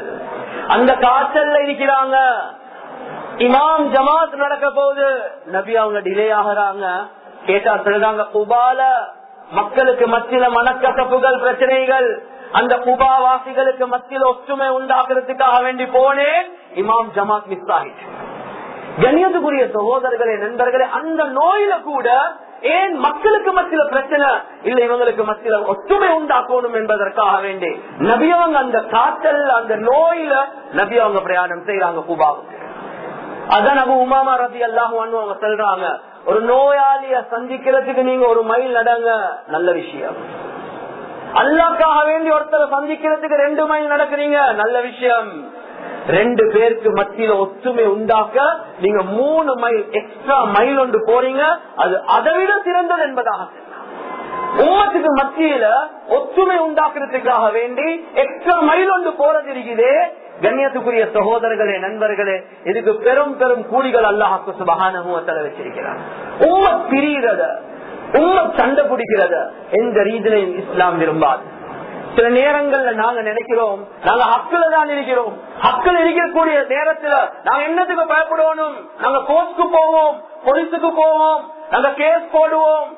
அந்த காய்ச்சல்ல இருக்கிறாங்க. இமாம் ஜமாத் நடக்க போகுது. நபி அவங்க டிலே ஆகுறாங்க. கேட்டா சொல்றாங்க குபால மக்களுக்கு மத்தியில மனக்கசப்புகள் பிரச்சனைகள் அந்த குபாவாசிகளுக்கு மத்தியில ஒற்றுமை உண்டாக்குறதுக்காக வேண்டி போனேன். இமாம் ஜமாத் மிஸ் ஆகிட்டு. கண்ணியத்துக்குரிய சகோதரர்களே நண்பர்களே அந்த நோயில கூட ஏன் மக்களுக்கு மத்தியில பிரச்சனை? இல்ல இவங்களுக்கு மத்தியில ஒற்றுமை உண்டாக்கணும் என்பதற்காக வேண்டி. நபியவங்க அந்த காத்தல் அந்த நோயில நபியவங்க பிரயாணம் செய்யறாங்க குபாவுக்கு. அதான் நம்ம உமாமா ரதி அல்லாஹும் அவங்க சொல்றாங்க. ஒரு நோயாளிய சந்திக்கிறதுக்கு நீங்க ஒரு மைல் நடங்க. நல்ல விஷயம். அல்லாக்காக வேண்டி ஒருத்தரை சந்திக்கிறதுக்கு ரெண்டு மைல் நடக்கிறீங்க. நல்ல விஷயம். ரெண்டு பேருக்கு மத்தியில ஒற்றுமை உண்டாக்க நீங்க மூணு மைல் எக்ஸ்ட்ரா மைல் ஒன்று போறீங்க. அது அதைவிட சிறந்தது என்பதாக உம்மத்துக்கு மத்தியில ஒற்றுமை உண்டாக்குறதுக்காக வேண்டி எக்ஸ்ட்ரா மைல் ஒன்று போறது இருக்குதே. கண்ணியத்துக்குரிய சகோதரர்களே நண்பர்களே இதுக்கு பெரும் பெரும் கூலிகள் அல்லாஹாக்கு சுபகான வச்சிருக்கிறார். உம்ம பிரிகிறத உம்ம சண்டை பிடிக்கிறத எந்த ரீதியிலையும் இஸ்லாம் விரும்பாது. சில நேரங்கள்ல நாங்க நினைக்கிறோம். நாங்க ஹக்குல தான் இருக்கிறோம். ஹக்கில் இருக்கக்கூடிய நேரத்துல நாங்க என்னத்துக்கு பயப்படணும் நாங்க கோர்ட்க்கு போவோம் போலீஸுக்கு போவோம் நாங்க கேஸ் போடுவோம்.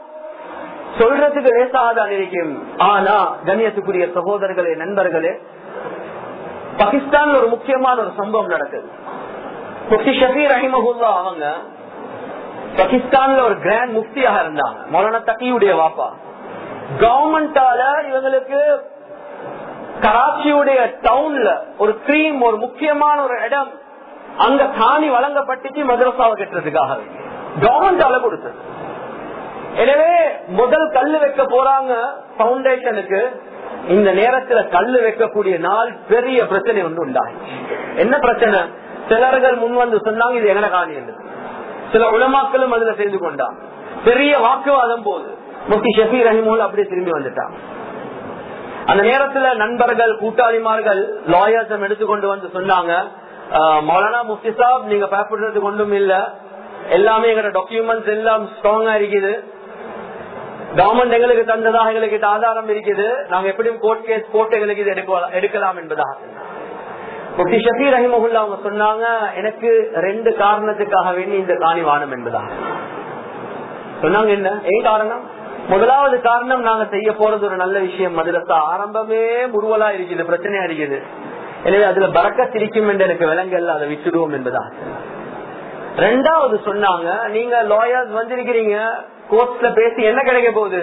சொல்றதுக்கு லேசாதான் இருக்கும். ஆனா கண்ணியத்துக்குரிய சகோதரர்களே நண்பர்களே பாகிஸ்தான் ஒரு முக்கியமான ஒரு சம்பவம் நடக்குது. முஃப்தி ஷபீர் ரஹிமஹுல்லா அவங்க பாகிஸ்தான்ல ஒரு கிராண்ட் முஃப்தியாக இருந்தாங்க. மௌலானா தக்கியுடைய வாப்பா. கவர்மெண்டால இவங்களுக்கு கராச்சியுடைய டவுன்ல ஒரு கிரீம் ஒரு முக்கியமான ஒரு இடம் அங்க காணி வழங்கப்பட்டுச்சு மதரசாவை கட்டுறதுக்காக. கவர்மெண்டால கொடுத்தது. எனவே முதல் கல்லு வைக்க போறாங்க பவுண்டேஷனுக்கு இந்த நேரத்துல கல்லு வைக்கக்கூடிய நாள் பெரிய பிரச்சனை ஒன்று உண்டாச்சு என்ன பிரச்சனை? சிலர்கள் முன் வந்து சொன்னாங்க இது எங்கன காணி என்று. சில உலமாக்களும் அதுல சேர்ந்து கொண்டான் பெரிய வாக்குவாதம் போது. முஃப்தி ஷபீர் ரஹிமோல் அப்படியே திரும்பி வந்துட்டான் அந்த நேரத்துல நண்பர்கள் கூட்டாளிமார்கள் லாயர்ஸ் எடுத்துக்கொண்டு வந்து சொன்னாங்க மௌலானா முஃப்தி சாப் நீங்க பயப்படுறதுக்கு ஒன்றும் இல்ல. எல்லாமே எங்களோட டாக்குமெண்ட்ஸ் எல்லாம் ஸ்ட்ராங்கா இருக்குது. கவர்மெண்ட் எங்களுக்கு தந்ததாக எங்களுக்கு ஆதாரம் இருக்குது. நாங்க எப்படியும் கோர்ட் கேஸ் போட்டு எங்களுக்கு இது எடுக்கலாம் என்பதாக. முஃப்தி ஷபி ரஹிமகுல்லா அவங்க சொன்னாங்க எனக்கு ரெண்டு காரணத்துக்காக வேண்டி இந்த காணி வானம் என்பதாக. சொன்னாங்க என்ன? ஏன் காரணம்? முதலாவது காரணம் நாங்க செய்ய போறது ஒரு நல்ல விஷயம். மதுரசா ஆரம்பமே முருவலா இருக்குது பிரச்சனையா இருக்குது. எனவே அதுல பறக்க சிரிக்கும் என்று எனக்கு விலங்கல்ல அதை விட்டுடுவோம் என்பதா ரெண்டாவது சொன்னாங்க நீங்க லாயர்ஸ் வந்திருக்கிறீங்க கோர்ட்ல பேசி என்ன கிடைக்க போகுது?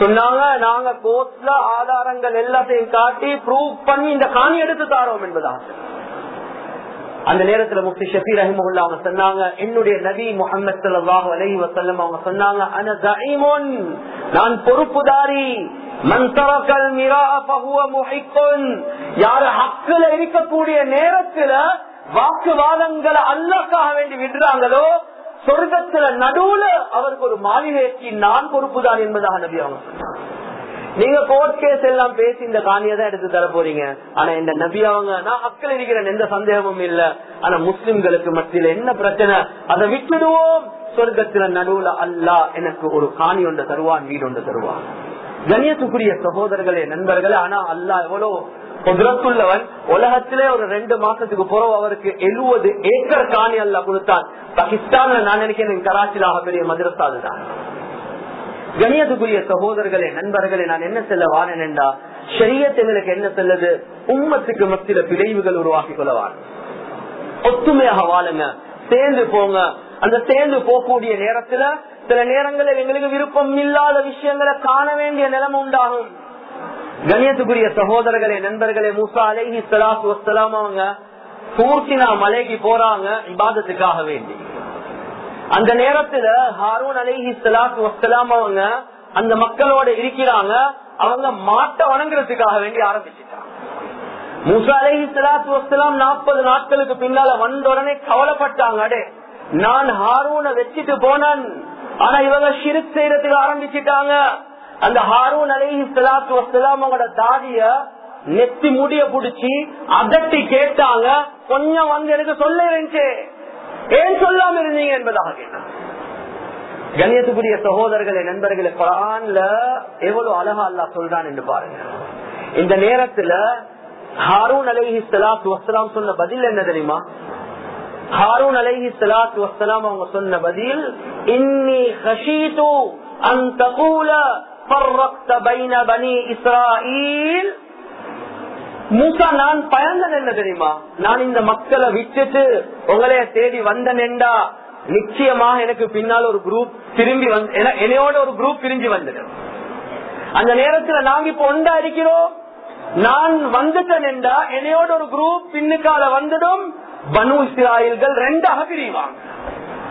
சொன்னாங்க நாங்க கோர்ட்ல ஆதாரங்கள் எல்லாத்தையும் காட்டி ப்ரூவ் பண்ணி இந்த காணி எடுத்து தாரோம் என்பதா அந்த நேரத்துல முஃப்தி ஷபீர் ரஹிமுல்லா அவங்க சொன்னாங்க என்னுடைய நபி முகமது சல்லாஹு அலஹி வசல்லம் அவங்க சொன்னாங்க அன நான் பொறுப்புதாரி. மன் தரக்கல் மிரா ஹக்குல இருக்கக்கூடிய நேரத்துல வாக்குவாதங்களை அல்லாக்காக வேண்டி விடுறாங்களோ சொர்க்கத்துல நடுவுல அவருக்கு ஒரு மாளிகைக்கு நான் பொறுப்புதான் என்பதாக நபி அவங்க சொன்னாங்க. நீங்க கோர்ட் கேஸ் எல்லாம் பேசி இந்த காணியை தான் எடுத்து தர போறீங்க. ஆனா இந்த நபி அவங்க நான் அக்கள் இருக்கிறேன் எந்த சந்தேகமும் இல்ல. ஆனா முஸ்லிம்களுக்கு மத்தியில என்ன பிரச்சனை? அதை விட்டுடுவோம். சொர்க்கத்துல நடுவுல அல்லா எனக்கு ஒரு காணி ஒன்று தருவான் வீடு ஒன்று தருவான். கணியத்துக்குரிய சகோதரர்களே நண்பர்களே ஆனா அல்லா எவ்வளவு குதிரத்துள்ளவன். உலகத்திலே ஒரு ரெண்டு மாசத்துக்கு பிறகு அவருக்கு எழுபது ஏக்கர் காணி அல்ல கொடுத்தான். பாகிஸ்தான்ல நான் நினைக்கிறேன் கராச்சியில் ஆகப்பெரிய மதுரசா தான். கணியத்துக்குரிய சகோதரர்களே நண்பர்களே நான் என்ன செல்ல வாரேன் என்றா ஷரியத்துகளுக்கு என்ன செல்லது? உம்மத்துக்கு மத்தியில பிழைவுகள் உருவாக்கி கொள்ளவான் ஒத்துமையாக வாழுங்க சேர்ந்து போங்க. அந்த சேர்ந்து போகக்கூடிய நேரத்துல சில நேரங்களில் எங்களுக்கு விருப்பம் இல்லாத விஷயங்களை காண வேண்டிய நிலைமை உண்டாகும். கணியத்துக்குரிய சகோதரர்களே நண்பர்களே மூசா அலைஹி சலாத்து வசலாம் அவங்க பூர்த்தினா மலைக்கு போறாங்க இபாதத்துக்காக வேண்டி. அந்த நேரத்துல ஹாரூன் அலிஹி சலாத்து வசலாம் அவங்க அந்த மக்களோட இருக்கிறாங்க. அவங்க மாட்ட வணங்குறதுக்காக வேண்டி ஆரம்பிச்சுட்டாங்க. முசா அலஹி சலாத்து வசலாம் நாற்பது நாட்களுக்கு பின்னால வந்த உடனே கவலைப்பட்டாங்க. அடே நான் ஹாரூனை வச்சுட்டு போனேன். ஆனா இவங்க சிறு செய்யறதுக்கு ஆரம்பிச்சுட்டாங்க. அந்த ஹாரூன் அலைஹி சலாத்து வசலாம் அவங்களோட தாடிய நெத்தி முடிய புடிச்சு அதட்டி கேட்டாங்க. கொஞ்சம் வந்து எனக்கு சொல்ல இருந்துச்சு. ஏன் சொல்லாம இருந்தீங்க என்பதாக கேட்டாங்க கண்ணியத்துக்குரிய சகோதரர்களை நண்பர்களை குரான்ல எவ்வளவு அழகா அல்லா சொல்றான் என்று பாருங்க. இந்த நேரத்துல ஹாரூன் அலைஹி சலாத் வஸ்ஸலாம் சொன்ன பதில் என்ன தெரியுமா? ஹாரூன் அலைஹி சலாத் வஸ்ஸலாம் அவங்க சொன்ன பதில் இன்னி ஹஷீது அந்த தகூல பைன பனி இஸ்ராயீல் மூசா நான் பயந்தன் என்ன தெரியுமா? நான் இந்த மக்களை விட்டுட்டு உங்களைய தேடி வந்தனேண்டா. நிச்சயமாக எனக்கு பின்னால் ஒரு குரூப் திரும்பி வந்து என்னையோட ஒரு குரூப் பிரிஞ்சு வந்துடும் அந்த நேரத்துல நாங்க இப்ப ஒண்டா இருக்கிறோம். நான் வந்துட்டேன் என்றா என்னையோட ஒரு குரூப் பின்னுக்கால வந்துடும் பனு இஸ்ராயல்கள் ரெண்டாக பிரிவாங்க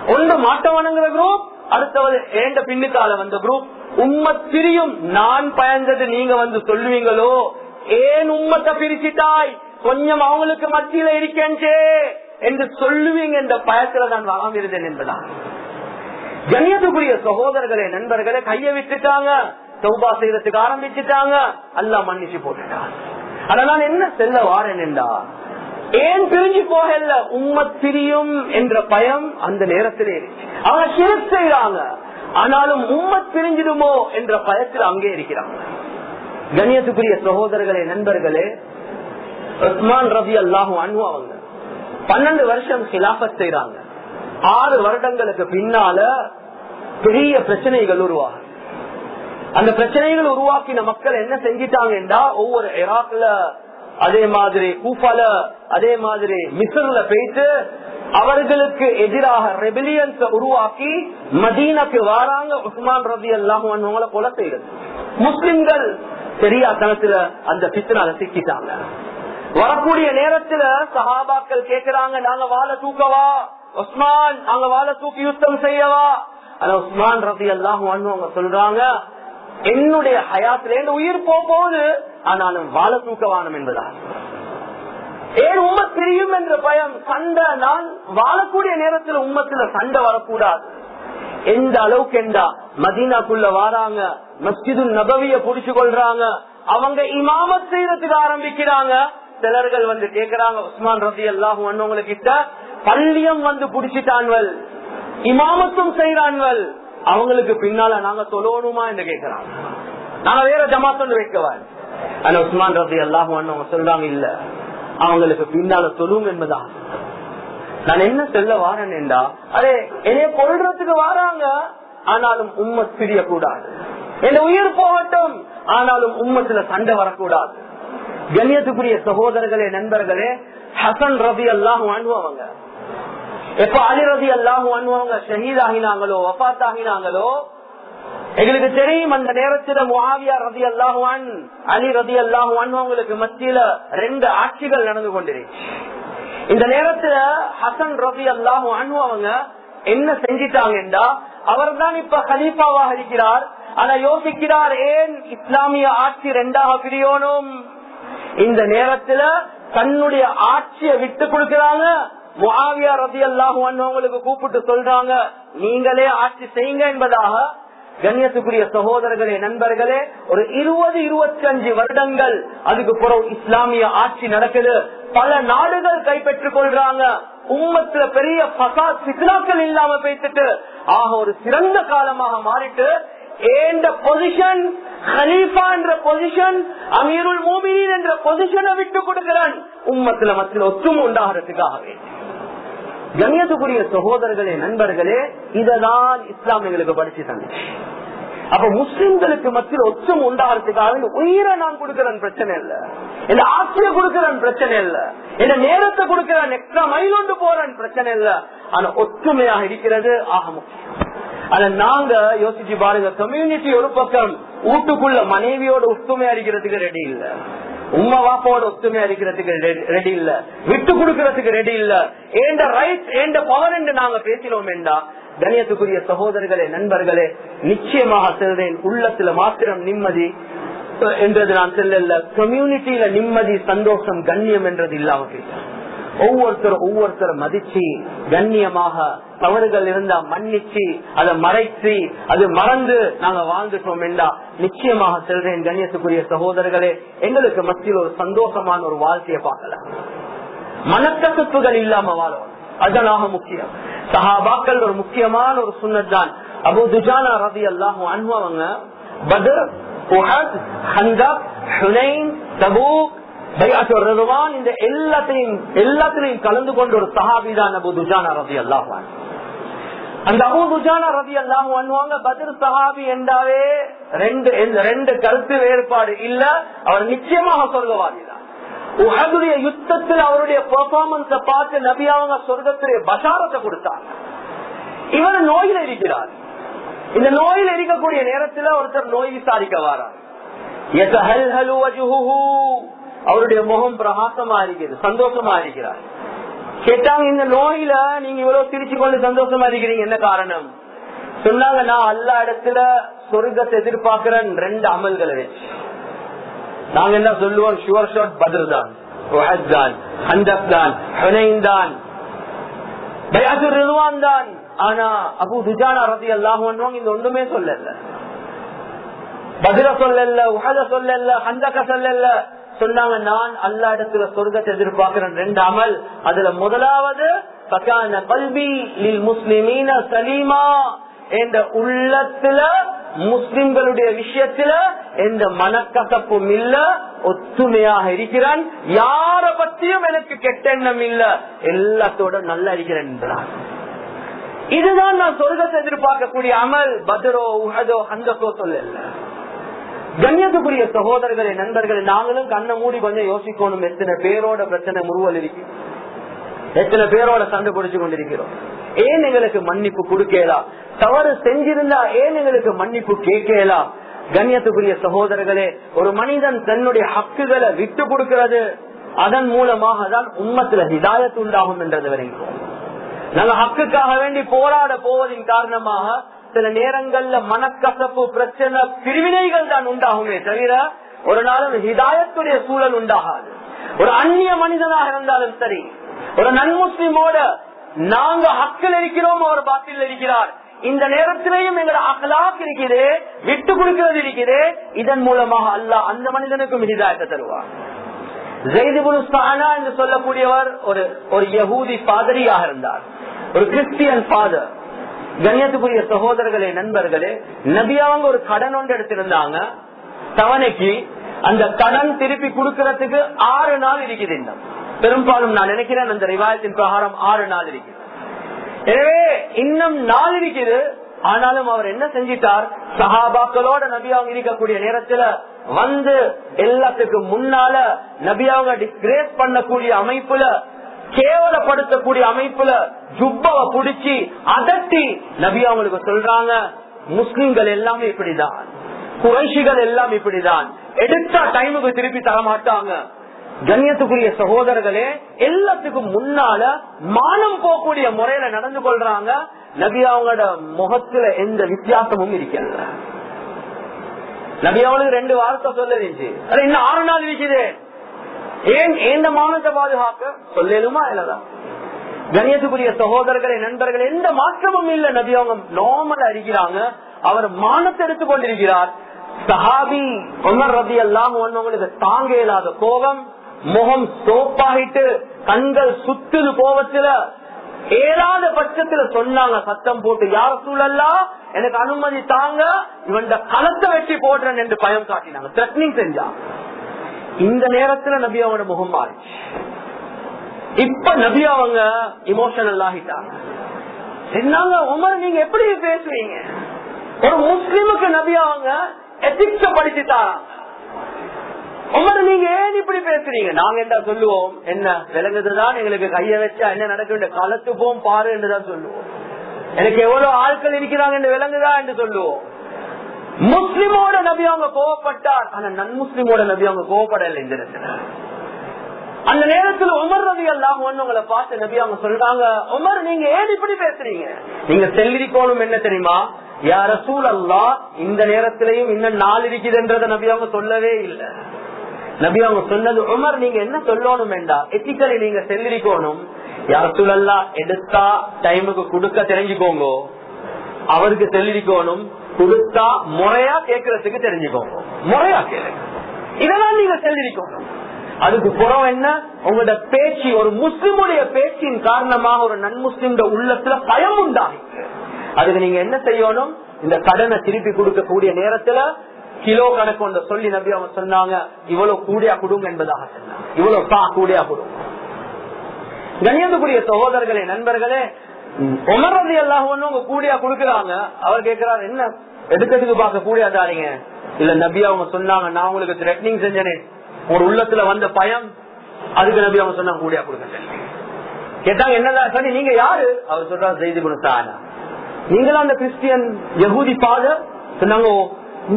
ஒன்று மாட்ட வணங்குற குரூப் அடுத்தவது ஏண்ட பின்னுக்கால வந்த குரூப் உண்மை பிரியும். நான் பயந்தது நீங்க வந்து சொல்லுவீங்களோ? ஏன் உம்மத்தை பிரிச்சிட்டாய்? கொஞ்சம் அவங்களுக்கு மத்தியில இருக்கேன்ச்சே என்று சொல்லுவீங்க. என்ற பயத்துல நான் வாழ்ந்திருந்தேன் என்பதான் கண்ணியத்துக்குரிய சகோதரர்களே நண்பர்களே கைய விட்டுட்டாங்க. சௌபா செய்யறதுக்கு ஆரம்பிச்சுட்டாங்க. அல்ல மன்னிச்சு போட்டுட்டான். ஆனா நான் என்ன செல்ல வாரேன் என்றா ஏன் பிரிஞ்சு போகல? உம்மத் பிரியும் என்ற பயம் அந்த நேரத்திலே இருக்கு. அவங்க செய்யறாங்க ஆனாலும் உம்மத் பிரிஞ்சிடுமோ என்ற பயத்தில் அங்கே இருக்கிறாங்க. கண்ணியத்துக்குரிய சகோதரர்களே நண்பர்களே உஸ்மான் ரவி அல்லாஹு அன்பு அவங்க பன்னெண்டு வருஷம் ஹிலாபத் செய்யறாங்க ஆறு வருடங்களுக்கு பின்னால பெரிய பிரச்சனைகள் உருவாகும் அந்த பிரச்சனைகள் உருவாக்கின மக்கள் என்ன செஞ்சிட்டாங்கன்னா ஒவ்வொரு இராக்ல அதே மாதிரி கூஃபால அதே மாதிரி மிசர்ல போயிட்டு அவர்களுக்கு எதிராக ரெபிலியன்ஸ் உருவாக்கி மதீனக்கு வாராங்க உஸ்மான் ரவி அல்லாஹுவங்களை கொலை செய்யறது முஸ்லிம்கள் தெரியாதனத்துல அந்த பித்தனால சிக்கிட்டாங்க. வரக்கூடிய நேரத்துல சகாபாக்கள் கேட்கிறாங்க நாங்க வாழ தூக்கவா? உஸ்மான் நாங்க வாழ தூக்கி யுத்தம் செய்யவா? ஆனா உஸ்மான் ரவி எல்லாம் அவங்க சொல்றாங்க என்னுடைய ஹயாத்துல என் உயிர் போகுது ஆனாலும் வாழ தூக்கவானம் என்பதா ஏன் உண்மை பிரியும் சண்டை நான் வாழக்கூடிய நேரத்துல உம்மத்துல சண்டை வரக்கூடாது. எந்த அளவுக்கு என்றா மதீனாக்குள்ள வாராங்க மஸ்ஜிது நபவிய புடிச்சு கொள்றாங்க அவங்க இமாமத் செய்யறதுக்கு ஆரம்பிக்கிறாங்க. சிலர்கள் வந்து கேக்குறாங்க உஸ்மான் ரபி அல்லாஹ் கிட்ட பள்ளியம் வந்து புடிச்சிட்டான்வல் இமாமத்தும் செய்யறான்வல் அவங்களுக்கு பின்னால நாங்க தொழணுமா என்று கேட்கிறாங்க நாங்க வேற ஜமாத்தொன்று வைக்கவா? ஆனா உஸ்மான் ரபி அல்லாஹ் வந்தவங்க சொல்றாங்க இல்ல. அவங்களுக்கு பின்னால தொழும் என்பதா? நான் என்ன சொல்ல வாரேன் என்றா அதே என்னைய கொள்றதுக்கு வாராங்க ஆனாலும் உம்மத் பிரியக்கூடாது. என் உயிர் போகட்டும் ஆனாலும் உம்மத்துல சண்டை வரக்கூடாது. கண்ணியத்துக்குரிய சகோதரர்களே நண்பர்களே ஹசன் ரபி அல்லாஹ் அவங்க. எப்ப அலி ரபி அல்லாஹ் அவங்க ஷஹீத் ஆகினாங்களோ வபாத் ஆகினாங்களோ எங்களுக்கு தெரியும் அந்த நேரத்துல முவாவியா ரதி அல்லாஹுவான் அலி ரதி அல்லாஹுவான் அவங்களுக்கு மத்தியில ரெண்டு ஆட்சிகள் நடந்து கொண்டிருக்கு. இந்த நேரத்துல ஹசன் ரபி அல்லாஹுவான் அவங்க என்ன செஞ்சிட்டாங்கன்றா அவர் தான் இப்ப ஹலீஃபாவாக இருக்கிறார். ஆனா யோசிக்கிறார் ஏன் இஸ்லாமிய ஆட்சி ரெண்டாக பிரியணும் இந்த நேரத்துல தன்னுடைய ஆட்சியை விட்டு கொடுக்கிறாங்க. முஆவியா ரதி அல்லாஹுவான் அவங்களுக்கு கூப்பிட்டு சொல்றாங்க நீங்களே ஆட்சி செய்யுங்க என்பதாக கண்ணியத்துக்குரிய சகோதரர்களே நண்பர்களே ஒரு இருபது இருபத்தி அஞ்சு வருடங்கள் அதுக்கு பிறகு இஸ்லாமிய ஆட்சி நடக்குது. பல நாடுகள் கைப்பற்றிக் கொள்றாங்க. உம்மத்துல பெரிய பசா சிக்னாக்கள் இல்லாம பேசிட்டு ஆக ஒரு சிறந்த காலமாக மாறிட்டு ஏண்ட பொசிஷன் ஹலீஃபா என்ற பொசிஷன் அமீருல் மூமினின் என்ற பொசிஷனை விட்டு கொடுக்கிறான். உம்மத்துல மத்தியில் ஒற்றுமை உண்டாகிறதுக்காக வேண்டி கணியத்துக்குரிய சகோதரர்களே நண்பர்களே இததான் இஸ்லாம் எங்களுக்கு படிச்சு தந்துச்சு. அப்ப முஸ்லிம்களுக்கு மத்தியில் ஒற்றம் உண்டாகிறதுக்காக உயிரை நான் கொடுக்கிறேன் பிரச்சனை இல்ல. இந்த ஆசையை கொடுக்கிறேன் பிரச்சனை இல்ல. இந்த நேரத்தை கொடுக்கிறேன் எக்ஸ்ட்ரா மைல் ஒன்று போறேன் பிரச்சனை இல்ல. ஆனா ஒற்றுமையாக இருக்கிறது ஆக முக்கியம். ஆனா நாங்க யோசிச்சு பாருங்க கம்யூனிட்டி ஒரு பக்கம் வீட்டுக்குள்ள மனைவியோட ஒற்றுமையா இருக்கிறதுக்கு ரெடி இல்ல. உமா வாப்பாவோட ஒத்துமையா இருக்கிறதுக்கு ரெடி இல்ல. விட்டு கொடுக்கறதுக்கு ரெடி இல்ல. ஏண்ட ரைட் ஏண்ட பவர் என்று நாங்க பேசினோம் என்றா கணியத்துக்குரிய சகோதரர்களே நண்பர்களே நிச்சயமாக செல்றேன் உள்ளத்துல மாத்திரம் நிம்மதி என்றது நான் செல்ல கம்யூனிட்டியில நிம்மதி சந்தோஷம் கண்ணியம் என்றது இல்லாம கேட்டேன் ஒவ்வொருத்தரும் ஒவ்வொருத்தர் மதிச்சு கண்ணியமாக தவறுகள் இருந்தா மன்னிச்சு அதை மறைச்சு அது மறந்து நாங்க வாழ்ந்துட்டோம் என்றா நிச்சயமாக செல்றேன் கண்ணியத்துக்குரிய சகோதரர்களே. எங்களுக்கு மத்தியில் ஒரு சந்தோஷமான ஒரு வாழ்க்கையை பார்க்கலாம். மனக்கசப்புகள் இல்லாம வாழும் அதனாக முக்கியம். சஹாபாக்கள் ஒரு முக்கியமான ஒரு சுண்ணத் தான். அபு துஜானா ரதி அன்பு அவங்க Badr Uhud Khandaq Hunain Tabuk பையாற்றுவான் இந்த எல்லாத்தையும் எல்லாத்திலையும் கலந்து கொண்ட ஒரு சஹாபிதான் அபு துஜானா ரவி அல்லாஹான் அந்த அபு துஜானா ரபி அல்லாஹ் பண்ணுவாங்க பதில் சஹாபி என்றாவே ரெண்டு ரெண்டு கருத்து வேறுபாடு இல்ல அவர் நிச்சயமாக சொல்லுவாதி தான். உகதுடைய யுத்தத்தில் அவருடைய பெர்ஃபார்மன்ஸ பார்த்து நபி அவங்க சொர்க்கத்துடைய பசாரத்தை கொடுத்தாங்க. இவர் நோயில் இருக்கிறார். இந்த நோயில் இருக்கக்கூடிய நேரத்தில் ஒருத்தர் நோய் விசாரிக்க வாரார். அவருடைய முகம் பிரகாசமா இருக்கிறது சந்தோஷமா இருக்கிறார் கேட்டாங்க இந்த நோயில நீங்க இவ்வளவு சிரிச்சு கொண்டு சந்தோஷமா இருக்கிறீங்க என்ன காரணம்? சொன்னாங்க நான் அல்ல இடத்துல சொர்க்கத்தை எதிர்பார்க்கிறேன் ரெண்டு அமல்களை வச்சு. நாங்க என்ன சொல்லுவோம்? ஷுவர் ஷாட் பதில் தான் தான் ஹந்தக் தான் ஹுனைன் தான் பயாசுர் ரிதுவான் தான் ஆனா அபு துஜானா ரதி அல்லாஹ் இந்த ஒண்ணுமே சொல்லல. பதில சொல்லல உஹத சொல்லல ஹந்தக சொல்லல. சொன்னாங்க நான் அல்லா இடத்துல சொர்க்கத்தை எதிர்பார்க்கிறேன் ரெண்டு அமல். அதுல முதலாவது பக்கான கல்வி முஸ்லிமீன சலீமா என்ற உள்ளத்துல முஸ்லிம்களுடைய விஷயத்துல எந்த மனக்கசப்பும் இல்ல ஒத்துமையாக இருக்கிறான். யார பத்தியும் எனக்கு கெட்ட எண்ணம் இல்ல. எல்லாத்தோட நல்லா இருக்கிறேன் என்றான் இதுதான் நான் சொர்க்கத்தை எதிர்பார்க்கக்கூடிய அமல். பத்ரோ உஹதோ ஹந்தகோ சொல்லல. கண்ணியத்துக்குரிய சகோதரர்களே நண்பர்களே நாங்களும் கண்ணை மூடி கொஞ்சம் யோசிக்கணும். எத்தனை பேரோட பிரச்சனை முருவல் இருக்கு? எத்தனை பேரோட சண்டை பிடிச்சு கொண்டிருக்கிறோம்? ஏன் எங்களுக்கு மன்னிப்பு கொடுக்கலாம் தவறு செஞ்சிருந்தா ஏன் எங்களுக்கு மன்னிப்பு கேட்கலாம் கண்ணியத்துக்குரிய சகோதரர்களே ஒரு மனிதன் தன்னுடைய ஹக்குகளை விட்டு கொடுக்கிறது அதன் மூலமாக தான் உண்மத்துல ஹிதாயத்து உண்டாகும் என்றது வரைக்கும் நாங்க ஹக்குக்காக வேண்டி போராட போவதின் காரணமாக சில நேரங்கள்ல மனக்கசப்பு பிரச்சனை பிரிவினைகள் தான் உண்டாகுமே தவிர ஒரு நாளும் ஹிதாயத்துடைய சூழல் உண்டாகாது. ஒரு அந்நிய மனிதனாக இருந்தாலும் சரி ஒரு நன்முஸ்லிமோட நாங்க ஹக்கில் இருக்கிறோம் அவர் பாத்தில் இருக்கிறார். இந்த நேரத்திலேயும் எங்களோட அகலாக் இருக்கிறே விட்டு கொடுக்கிறது இருக்கிறே இதன் மூலமாக அல்லாஹ் அந்த மனிதனுக்கும் ஹிதாயத்தை தருவார். என்று சொல்லக்கூடியவர் ஒரு ஒரு யகூதி பாதரியாக இருந்தார். ஒரு கிறிஸ்டியன் பாதர் கண்ணியத்துக்குரிய சகோதரர்களே நண்பர்களே நபியாவங்க ஒரு கடன் ஒன்று எடுத்திருந்தாங்க. தவணைக்கு அந்த கடன் திருப்பி கொடுக்கறதுக்கு ஆறு நாள் இருக்குது இன்னும் பெரும்பாலும் நான் நினைக்கிறேன் அந்த ரிவாயத்தின் பிரகாரம் ஆறு நாள் இருக்குது. எனவே இன்னும் நாள் இருக்குது. ஆனாலும் அவர் என்ன செஞ்சிட்டார்? சஹாபாக்களோட நபியாவங்க இருக்கக்கூடிய நேரத்துல வந்து எல்லாத்துக்கும் முன்னால நபியாவங்க டிஸ்கிரேஸ் பண்ணக்கூடிய அமைப்புல கேவலப்படுத்தக்கூடிய அமைப்புல ஜுப்பாவை புடிச்சு அதட்டி நபி அவங்களுக்கு சொல்றாங்க முஸ்லிம்கள் எல்லாமே இப்படிதான். குறைஷிகள் எல்லாம் இப்படிதான். எடுத்தா டைமுக்கு திருப்பி தர மாட்டாங்க. கண்ணியத்துக்குரிய சகோதரர்களே எல்லாத்துக்கும் முன்னால மானம் போகக்கூடிய முறையில நடந்து கொள்றாங்க. நபி அவங்களோட முகத்துல எந்த வித்தியாசமும் இருக்கிறது நபி அவங்களுக்கு ரெண்டு வார்த்தை சொல்லிருந்துச்சு அது இன்னும் ஆறு நாள் இருக்குது ஏன் எந்த மானத்தை பாதுகாக்க சொல்லலுமா இல்லதான் கணியத்துக்குரிய சகோதரர்களே நண்பர்கள் எந்த மாற்றமும் இல்ல நபி அவங்க நார்மலா அறிகிறாங்க அவர் மானத்தை எடுத்துக் கொண்டிருக்கிறார். சஹாபி உமர் ரபி எல்லாம் ஒன்னவங்களுக்கு தாங்க இயலாத கோபம் முகம் சோப்பாகிட்டு கண்கள் சுத்துது கோபத்துல ஏழாத பட்சத்துல சொன்னாங்க சத்தம் போட்டு யார சூழல்லா எனக்கு அனுமதி தாங்க இவன் களத்தை வெட்டி போடுறேன் என்று பயம் காட்டினாங்க. த்ரெட்னிங் செஞ்சாங்க. இந்த நேரத்துல நபி அவனோட முகம் மாறிச்சு இப்ப நபி அவங்க இமோஷனல் ஆகிட்டாங்க. என்னங்க உமர் நீங்க எப்படி பேசுவீங்க ஒரு முஸ்லிமுக்கு நபி அவங்க எத்திக்ஸ படிச்சுட்டாராங்க உமர் நீங்க ஏன் இப்படி பேசுறீங்க? நாங்க என்ன சொல்லுவோம்? என்ன விலங்குதுதான் எங்களுக்கு கைய வச்சா என்ன நடக்க வேண்டிய போம் பாரு என்றுதான் சொல்லுவோம். எனக்கு எவ்வளவு ஆட்கள் இருக்கிறாங்க என்று விலங்குதா என்று சொல்லுவோம். முஸ்லிமோட நபி அவங்க கோவப்பட்டார். ஆனா நன் முஸ்லிமோட நபி அவங்க கோவப்படல இந்த அந்த நேரத்துல உமர் ரவி எல்லாம் உங்களை பார்த்து நபி அவங்க சொல்றாங்க உமர் நீங்க ஏன் இப்படி பேசுறீங்க? நீங்க செல்லிருக்கணும் என்ன தெரியுமா? யார சூழல்லா இந்த நேரத்திலையும் இன்னும் நாள் இருக்குதுன்றத நபி அவங்க சொல்லவே இல்லை. நபி அவங்க சொன்னது உமர் நீங்க என்ன சொல்லணும் வேண்டாம் எத்திக்கலி நீங்க செல்லிக்கோணும் யார சூழல்லா எடுத்தா டைமுக்கு கொடுக்க தெரிஞ்சுக்கோங்க. அவருக்கு செல்லிக்கோணும் கொடுத்தா முறையா கேட்கறதுக்கு தெரிஞ்சுக்கோங்க முறையா கேளுங்க இதெல்லாம் நீங்க தெரிஞ்சிருக்கோம் அதுக்கு புறம் என்ன? உங்களோட பேச்சு ஒரு முஸ்லிமுடைய பேச்சின் காரணமாக ஒரு நன்முஸ்லிம் உள்ளத்துல பயம் உண்டாகும் அதுக்கு நீங்க என்ன செய்யணும்? இந்த கடனை திருப்பி கொடுக்கக்கூடிய நேரத்துல கிலோ கணக்கு ஒன்று சொல்லி நம்பி அவங்க சொன்னாங்க இவ்வளவு கூடியா கொடுங்க என்பதாக சொன்னாங்க. இவ்வளவு தா கூடியா கொடுங்க. கண்ணியத்துக்குரிய சகோதரர்களே நண்பர்களே உமர்றது எல்லாம் உங்க கூடியா குடுக்கறாங்க. அவர் கேக்குறாரு என்ன? எடுக்கிறதுக்கு பார்க்க கூடியா தாரீங்க இல்ல நபி அவங்க சொன்னாங்க நான் உங்களுக்கு த்ரெட்னிங் செஞ்சனே. ஒரு உள்ளத்துல வந்த பயம் அதுக்கு நபி அவங்க சொன்னாங்க கூடியா கொடுக்க கேட்டாங்க என்னதான் சரி நீங்க யாரு? அவர் சொல்றாரு செய்தி கொடுத்தானா நீங்களும் அந்த கிறிஸ்டியன் யகுதி ஃபாதர் சொன்னாங்க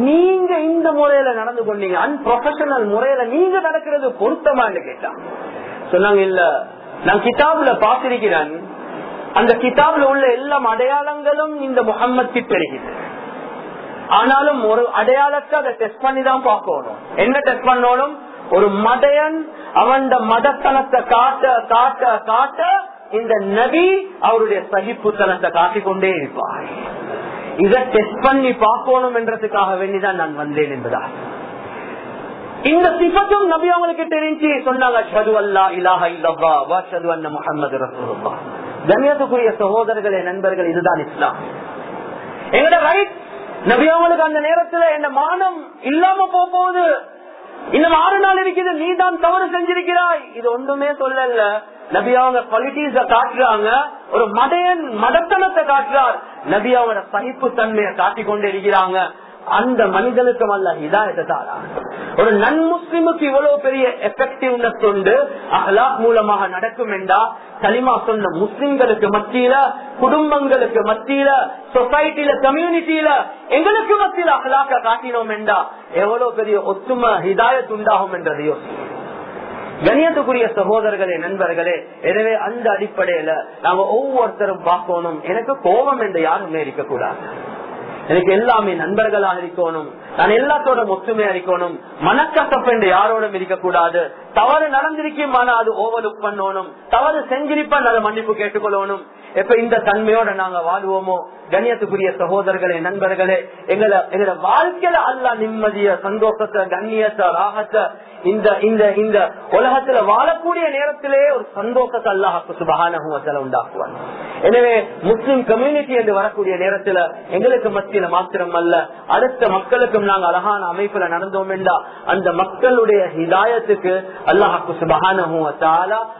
நீங்க இந்த முறையில நடந்து கொண்டீங்க அன்ப்ரொஃபஷனல் முறையில நீங்க நடக்கிறது பொருத்தமான்னு கேட்டான் சொன்னாங்க இல்ல நான் கிதாபுல பாத்திருக்கிறேன் அந்த கிதாப்ல உள்ள எல்லா அடையாளங்களும் இந்த முகம்மது தெரிகிறது ஆனாலும் ஒரு அடையாளத்தை அதை டெஸ்ட் பண்ணி தான் பார்க்கணும். என்ன டெஸ்ட் பண்ணணும்? ஒரு மடையன் அவன் மதத்தனத்தை காட்ட காட்ட காட்ட இந்த நபி அவருடைய சகிப்புத்தனத்தை காட்டிக்கொண்டே இருப்பார் இதை டெஸ்ட் பண்ணி பார்க்கணும் என்றதுக்காக வேண்டிதான் நான் வந்தேன் என்பதா இந்த சிபத்தும் நபி அவங்களுக்கு தெரிஞ்சு சொன்னாங்க கண்ணியத்துக்குரிய சகோதரர்களே நண்பர்கள் இதுதான் இஸ்லாம். எங்கட ரைட் அந்த நேரத்துல என்ன மானம் இல்லாம போகுது இன்னும் ஆறு நாள் இருக்குது நீ தான் தவறு செஞ்சிருக்கிறாய். இது ஒன்றுமே சொல்லல. நபியாவங்க அவங்க குவாலிட்டிஸ காட்டுறாங்க. ஒரு மடையன் மடத்தனத்தை காட்டுறார். நபியாவோட சகிப்பு தன்மையை காட்டிக்கொண்டே இருக்கிறாங்க. அந்த மனிதனுக்கும் அல்ல இதாயத்தை தாரா. ஒரு நன் முஸ்லிமுக்கு இவ்வளவு பெரிய எஃபெக்டிவ்னஸ் உண்டு அஹ்லாக் மூலமாக நடக்கும் என்றா களிமா சொன்ன முஸ்லிம்களுக்கு மத்தியில குடும்பங்களுக்கு மத்தியில சொசைட்டில கம்யூனிட்டியில எங்களுக்கு மத்தியில அஹ்லாக்க காட்டினோம் என்றா எவ்வளவு பெரிய ஒத்துமை ஹிதாயத் உண்டாகும் என்றதை யோசிக்கிறோம் கணியத்துக்குரிய சகோதரர்களே நண்பர்களே எனவே அந்த அடிப்படையில நாங்க ஒவ்வொருத்தரும் பார்க்கணும். எனக்கு கோபம் என்று யாருமே இருக்கக்கூடாது எனக்கு எல்லாமே நண்பர்களாக இருக்கணும். நான் எல்லாத்தோட ஒற்றுமையா இருக்கணும். மனக்கசப்பு என்று யாரோடும் இருக்கக்கூடாது. தவறு நடந்திருக்கும் ஆனா அது ஓவர்லுக் பண்ணணும். தவறு செஞ்சிருப்பான் அதை மன்னிப்பு கேட்டுக்கொள்ளணும். எப்ப இந்த தன்மையோட நாங்க வாழ்வோமோ? கண்ணியத்துக்குரிய சகோதரர்களே நண்பர்களே எங்களை எங்களோட வாழ்க்கையில அல்ல நிம்மதிய சந்தோஷத்தை கண்ணியத்தை ராகத்தை இந்த இந்த இந்த உலகத்துல வாழக்கூடிய நேரத்திலே ஒரு சந்தோஷத்தை அல்லாஹாக்கு சுபகான உண்டாக்குவாங்க எனவே முஸ்லிம் கம்யூனிட்டி என்று வரக்கூடிய நேரத்துல எங்களுக்கு மத்தியில மாத்திரம் அல்ல அடுத்த மக்களுக்கும் நாங்க அழகான அமைப்புல நடந்தோம் என்றா அந்த மக்களுடைய ஹிதாயத்துக்கு அல்லாஹாக்கு சுபகான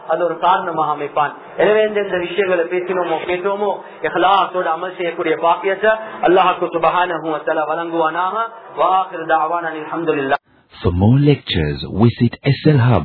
அது ஒரு காரணமாக அமைப்பான் எனவே இந்த விஷயங்களை பேசினோமோ கேட்டோமோ எஹ்லாத்தோட அமல் செய்யக்கூடிய பாக்கியத்தை அல்லாஹாக்கு சுபகான வழங்குவானாக வாஹிர் தாவான் அலமதுல்லா For more lectures, visit SLHub.